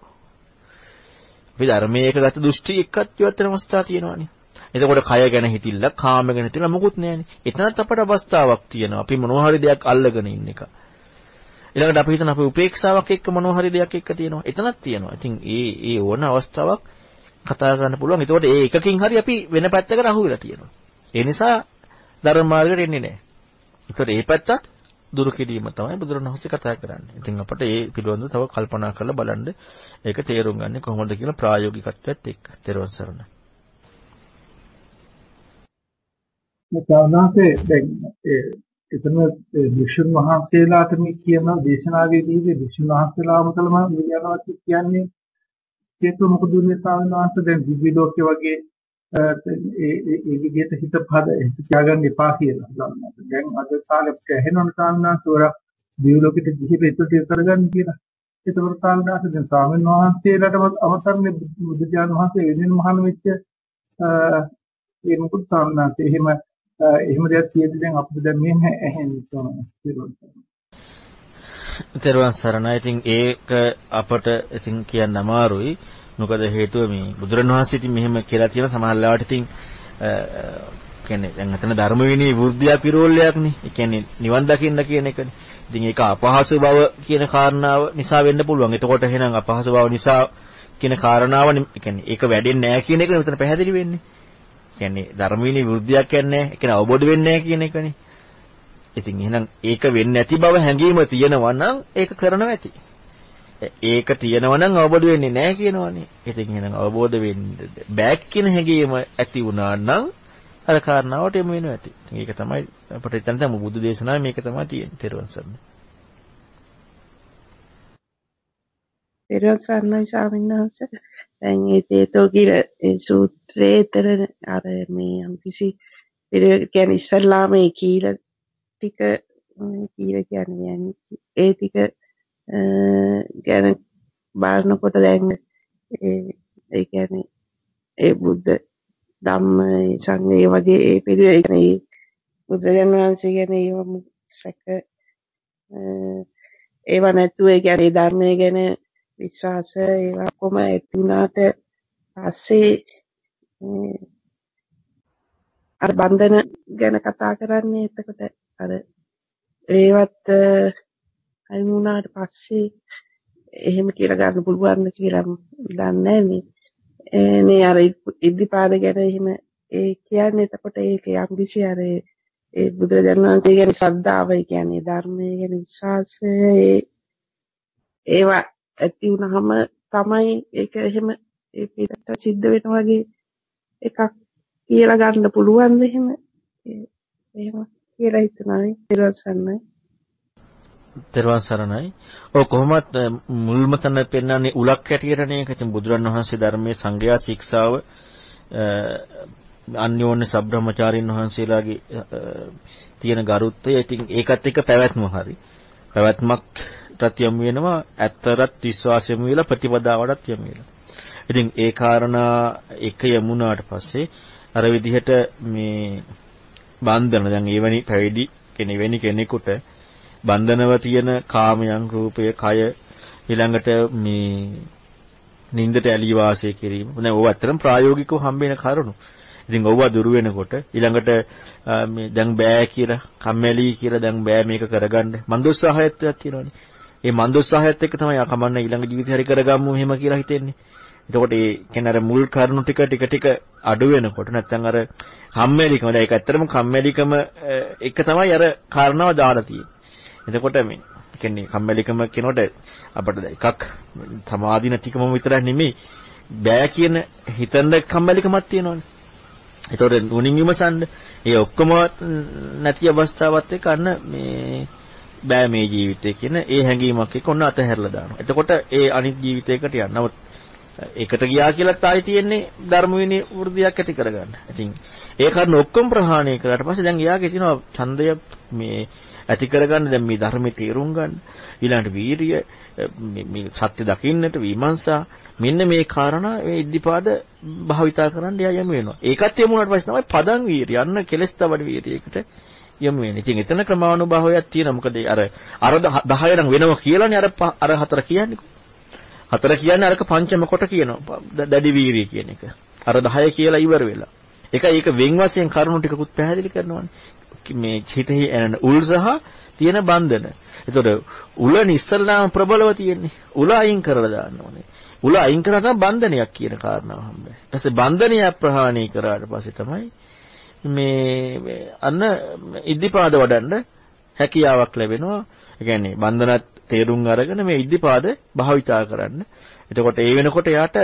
අපි ධර්මයේ එක ගත්ත දෘෂ්ටි එක්කත් ජීවත් වෙන අවස්ථා තියෙනවානේ. එතකොට කය ගැන හිතිල්ල, කාම ගැන හිතිල්ල මොකුත් නැහැනේ. එතනත් අපට අවස්ථාවක් තියෙනවා. අපි මොනවා හරි දෙයක් අල්ලගෙන ඉන්න එක. ඊළඟට අපි හිතන අපේ උපේක්ෂාවක් එක්ක මොනවා හරි දෙයක් එක්ක තියෙනවා. එතනක් තියෙනවා. ඉතින් ඒ ඒ ඕන අවස්ථාවක් කතා කරන්න පුළුවන්. ඒතකොට ඒ එකකින් හරි අපි වෙන පැත්තකට අහු වෙලා තියෙනවා. ඒ නිසා ධර්ම මාර්ගයට එන්නේ නැහැ. ඒතකොට මේ පැත්තත් දුරු කිරීම තමයි බුදුරණවහන්සේ කතා කරන්නේ. ඉතින් අපට ඒ පිළිබඳව තව කල්පනා කරලා බලන්න ඒක තේරුම් ගන්න කොහොමද කියලා ප්‍රායෝගිකත්වයත් එක්ක. ත්වන් සරණ. මේ සාමාන්‍යයෙන් දැන් එතන වික්ෂුන් වහන්සේලාට මේ කියන දේශනාවේදී වික්ෂුන් වහන්සේලාම කලම විද්‍යාවක් කියන්නේ හේතුව මොකද මේ ස්වාමීන් වහන්සේ දැන් දිව්‍ය ලෝකේ වගේ ඒ ඒ විදිහට හිත පද හිත තියාගන්න එපා කියලා ගන්නවා. දැන් අද කාලේ ඇහෙනවන සාමනාසෝර දිව්‍ය ලෝකෙට ගිහින් ඒකට කරගන්න කියලා. ඒතකොට සාමනාස දැන් ස්වාමීන් වහන්සේලාටම අමතරනේ බුදු දාන වහන්සේ වෙනින් මහාන වෙච්ච ඒ මොකද සාමනාස එහෙම එහෙම දෙයක් තියෙද්දි දැන් අපිට දැන් මෙහෙම ඇහෙන්නේ තමයි තෙරුවන් සරණයි. ඉතින් ඒක අපට ඉතින් කියන්න අමාරුයි. මොකද හේතුව මේ බුදුරණවහන්සේ ඉතින් මෙහෙම කියලා තියෙන සමහර ලාවට ඉතින් කියන්නේ දැන් අතන ධර්ම විනී වෘද්ධිය පිරෝල්ලයක්නේ. ඒ කියන්නේ නිවන් දකින්න කියන එකනේ. ඉතින් ඒක අපහසු බව කියන කාරණාව නිසා වෙන්න පුළුවන්. එතකොට එහෙනම් අපහසු බව නිසා කියන කාරණාව කියන්නේ ඒක වැඩෙන්නේ නැහැ කියන එක මෙතන පැහැදිලි වෙන්නේ. කියන්නේ ධර්මීනී වෘද්ධියක් කියන්නේ ඒ කියන්නේ අවබෝධ වෙන්නේ නැහැ කියන එකනේ. ඉතින් එහෙනම් ඒක වෙන්නේ නැති බව හැඟීම තියෙනවා නම් ඒක කරනවා ඇති. ඒක තියෙනවා නම් අවබෝධ වෙන්නේ නැහැ කියනවනේ. ඉතින් එහෙනම් අවබෝධ වෙන්න බෑක් කියන හැඟීම ඇති වුණා නම් අර කාරණාවට එමු වෙනවා ඇති. ඉතින් ඒක තමයි අපිට හිතන්න තම බුදු දේශනාවේ මේක තමයි තියෙන්නේ. තෙරුවන් සරණයි. තෙරුවන් සරණයි ස්වාමීන් වහන්සේ. දැන් ඒ තේතෝ කියලා ඒ සූත්‍රයේ තර අර මේ යම්කිසි කියන්නේ ඉස්සල්ලාම ඒ කියලා ටික කියලා කියන්නේ ඒ ටික ගැන බලනකොට දැන් ඒ කියන්නේ ඒ බුද්ධ ධම්ම සංඝ ඒ වගේ ඒ පිළිවෙල ඒ බුදුරජාණන් වහන්සේ ගැන ඒව සැක ඒව නැතුව ඒ කියන්නේ ධර්මය ගැන විශ්වාස ඒවා කොම ඇති වුණාට පස්සේ අර බන්ධන ගැන කතා කරන්නේ එතකොට. අර ඒවත් අයින් වුණාට පස්සේ එහෙම කියලා ගන්න පුළුවන් කියලා දන්නේ නැහැ මේ අර ඉද්ධිපාද ගැන එහෙම ඒ කියන්නේ එතකොට ඒක යම්කිසි අර ඒ බුදුරජාණන් වහන්සේ ගැන ශ්‍රද්ධාව කියන්නේ ධර්මයේ ගැන විශ්වාසය ඒවා ඇති වුනහම තමයි ඒක එහෙම ඒ පිටට සිද්ධ වෙන වගේ එකක් කියලා ගන්න පුළුවන්ද එහෙම එහෙම කියලා හිතනවා ඊට පස්සේ තෙරුවන් සරණයි. ඔව් කොහොමත් මුල්ම තැන පෙන්වන්නේ උලක් හැටියටනේ. ඒක ඉතින් බුදුරන් වහන්සේ ධර්මයේ සංගයා ශික්ෂාව අන්‍යෝන්‍ය සබ්‍රහ්මචාරින් වහන්සේලාගේ තියෙන ගරුත්වය. ඉතින් ඒකත් එක්ක පැවැත්ම හරි. පැවැත්මක්ටත් යොමු වෙනවා ඇත්තරත් විශ්වාසයම වෙලා ප්‍රතිපදාවටත් යොමු වෙලා. ඉතින් ඒ කාරණා එක යමුනාට පස්සේ අර විදිහට මේ බන්ධන දැන් එවැනි පැවිදි කෙනෙක් කෙනෙකුට බන්ධනව තියෙන කාමයන් රූපය කය ඊළඟට මේ නින්දට ඇලී වාසය කිරීම. දැන් ඕව ඇත්තටම ප්‍රායෝගිකව හම්බෙන කරුණු. ඉතින් ඕව දුරු වෙනකොට ඊළඟට මේ දැන් බෑ කියලා කම්මැලි කියලා දැන් බෑ මේක කරගන්න මන්දෝත්සාහයත්වයක් තියෙනවානේ. ඒ මන්දෝත්සාහයත් එක්ක තමයි අකමන්න ඊළඟ ජීවිතය හරි කරගමු එහෙම කියලා හිතෙන්නේ. එතකොට ඒ කියන්නේ අර මුල් කරුණු ටික ටික ටික අඩු වෙනකොට නැත්නම් අර කම්මැලිකම දැන් ඒක ඇත්තටම කම්මැලිකම එක තමයි අර කාරණාව දාලා තියෙන්නේ. එතකොට මේ කියන්නේ කම්මැලිකම කියනකොට අපිට එකක් සමාධි නැතිකම විතරක් නෙමෙයි බෑ කියන හිතන කම්මැලිකමක් තියෙනවනේ. ඒතකොට නුණින් විමසන්න ඒ ඔක්කොම නැති අවස්ථාවත් එක්ක අන්න මේ බෑ මේ ජීවිතේ කියන ඒ හැඟීමක් එක්ක ඔන්න අතහැරලා දානවා. එතකොට ඒ අනිත් ජීවිතයකට යන්න. නමුත් ඒකට ගියා කියලාත් ආයි තියෙන්නේ ධර්ම විනය වෘද්ධියක් ඇති කරගන්න. ඉතින් ඒ කාරණා ඔක්කොම ප්‍රහාණය කළාට පස්සේ දැන් එයාගේ තියෙනවා ඡන්දය මේ ඇති කරගන්න දැන් මේ ධර්මයේ තේරුම් ගන්න ඊළඟට වීරිය මේ සත්‍ය දකින්නට විමර්ශා මෙන්න මේ කාරණා මේ ඉද්ධිපාද භාවිතා කරන්න එයා යමු වෙනවා. ඒකත් යමුනාට පස්සේ තමයි පදං වීරිය යන්න කෙලස් තවඩ වීරියකට යමු වෙන්නේ. ඉතින් එතන ක්‍රමානුභාවයක් තියෙනවා. මොකද අර අර 10 නම් වෙනවා කියලානේ අර අර හතර කියන්නේ. හතර කියන්නේ අරක පංචම කොට කියනවා. දැඩි වීරිය කියන එක. අර 10 කියලා ඉවර වෙලා. ඒක ඒක වෙන් වශයෙන් කරුණු ටිකකුත් පැහැදිලි කරනවානේ. මේ හිතෙහි එන උල් සහ තියෙන බන්ධන. එතකොට උලන ඉස්සල්ලාම ප්‍රබලව තියෙන්නේ. උල අයින් කරලා දාන්න ඕනේ. උල අයින් කරා තමයි බන්ධනයක් කියන කාරණාව හම්බෙන්නේ. ඊපස්සේ බන්ධනය ප්‍රහාණය කරාට පස්සේ තමයි මේ අන්න ඉද්ධිපාද වඩන්න හැකියාවක් ලැබෙනවා. ඒ කියන්නේ බන්ධනත් තේරුම් අරගෙන මේ ඉද්ධිපාද භාවිතා කරන්න. එතකොට ඒ වෙනකොට යාට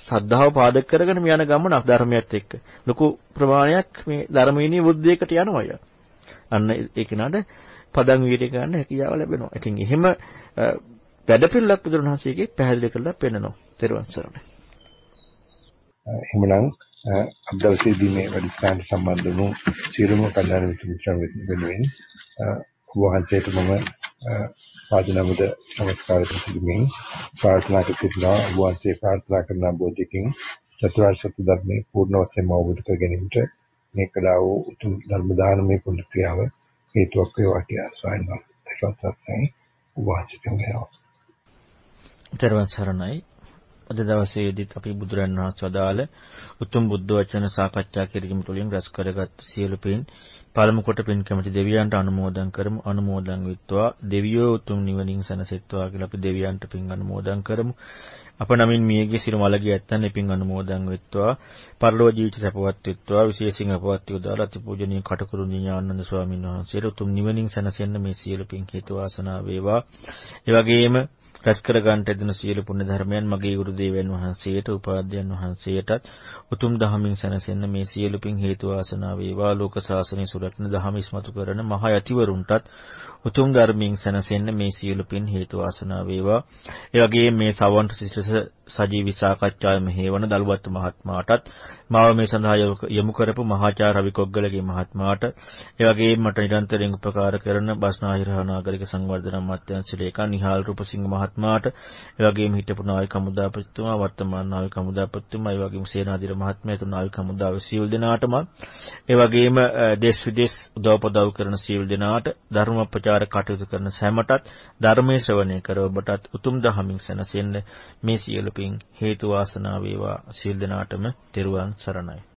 සද්ධාව පාදක කරගෙන මේ යන ගමනක් ධර්මයත් එක්ක. ලොකු ප්‍රමාණයක් මේ ධර්මීනී බුද්ධියකට යනවා ය. අන්න ඒක නඩ පදන් වීර්ය ගන්න හැකියාව ලැබෙනවා. ඉතින් එහෙම වැඩපිළිවෙලක් බුදුරණවහන්සේගේ පැහැදිලි කරලා පෙන්නනවා. ත්වන් සරණයි. එහෙමනම් අද දවසේදී මේ වැඩසටහනට සම්බන්ධ වුණු සියලුම කල්යාණ මිත්‍රයන් වෙනුවෙන් වහන්සේට මම පාදනමද নমස්කාර කරමින් ප්‍රාර්ථනා කරනවා වහන්සේ ප්‍රාර්ථනා කරන බෝධිකින් චතුරාර්ය සත්‍ය ධර්මයේ පූර්ණ වශයෙන්ම අවබෝධ කර ගැනීමට මේ කලාව වූ උතුම් ධර්ම දානමය පුණ්‍ය ක්‍රියාව හේතුවක් වේවා කියලා ස්වාමීන් වහන්සේ. වහන්සේට වෙනවා. ඊතරවන් සරණයි. අද දවසේදීත් අපි බුදුරන් වහන්සේ වදාළ උතුම් බුද්ධ වචන සාකච්ඡා කිරීම තුළින් රැස් කරගත් සියලු පින් පළමු කොට පින් කැමති දෙවියන්ට අනුමෝදන් කරමු. අනුමෝදන් විත්වා. දෙවියෝ උතුම් නිවනින් සැනසෙත්වා කියලා අපි දෙවියන්ට පින් අනුමෝදන් කරමු. අප නමින් මියගේ සිරු මළගිය ඇත්තන් පින් අනුමෝදන් වෙත්වා. පරලෝක ජීවිත සපවත් වෙත්වා. විශේෂයෙන් අපවත් යොදාලා අතිපූජනීය කටුකුරු ඥානන්ද ස්වාමීන් වහන්සේට උතුම් නිවනින් සැනසෙන්න මේ සියලු පින් හේතු වාසනා වේවා. ඒ වගේම රැස් කර ගන්නට දෙන සියලු පුණ්‍ය ධර්මයන් මගේ ගුරු දේවයන් වහන්සේට උපාධ්‍යයන් වහන්සේටත් උතුම් දහමින් සැනසෙන්න මේ සියලු පින් හේතු වාසනා වේවා. ලෝක ශාසනය සුරකින්න දහම ඉස්මතු කරන මහ යතිවරුන්ටත් උතුම් ධර්මයෙන් සැනසෙන්න මේ සියලු පින් හේතු වාසනා වේවා. ඒ වගේම මේ සවන්ත සිසිස සජීවී සාකච්ඡාවේ මෙහෙවන දලුවත් මහත්මයාටත් මාව මේ සඳහා යොමු කරපු මහාචාර්ය රවි කොග්ගලගේ මහත්මයාට ඒ වගේම මට නිරන්තරයෙන් උපකාර කරන බස්නාහිර නාගරික සංවර්ධන අමාත්‍යාංශ ලේකම් නිහාල් රූපසිංහ මහත්මයාට ඒ වගේම හිටපු නාවික හමුදාපතිතුමා වර්තමාන නාවික හමුදාපතිතුමා ඒ වගේම සේනාධිර මහත්මයා තුන් නාවික හමුදාවේ සියලු දෙනාටම ඒ වගේම දේශ විදේශ උදව්පදව් කරන සියලු දෙනාට ධර්ම ප්‍රචාර කටයුතු කරන සෑමටත් ධර්මයේ ශ්‍රවණය කර ඔබටත් උතුම් දහමින් සැනසෙන්න මේ සියලු පින් හේතු වාසනා වේවා සියලු දෙනාටම. තෙරුවන් සරණයි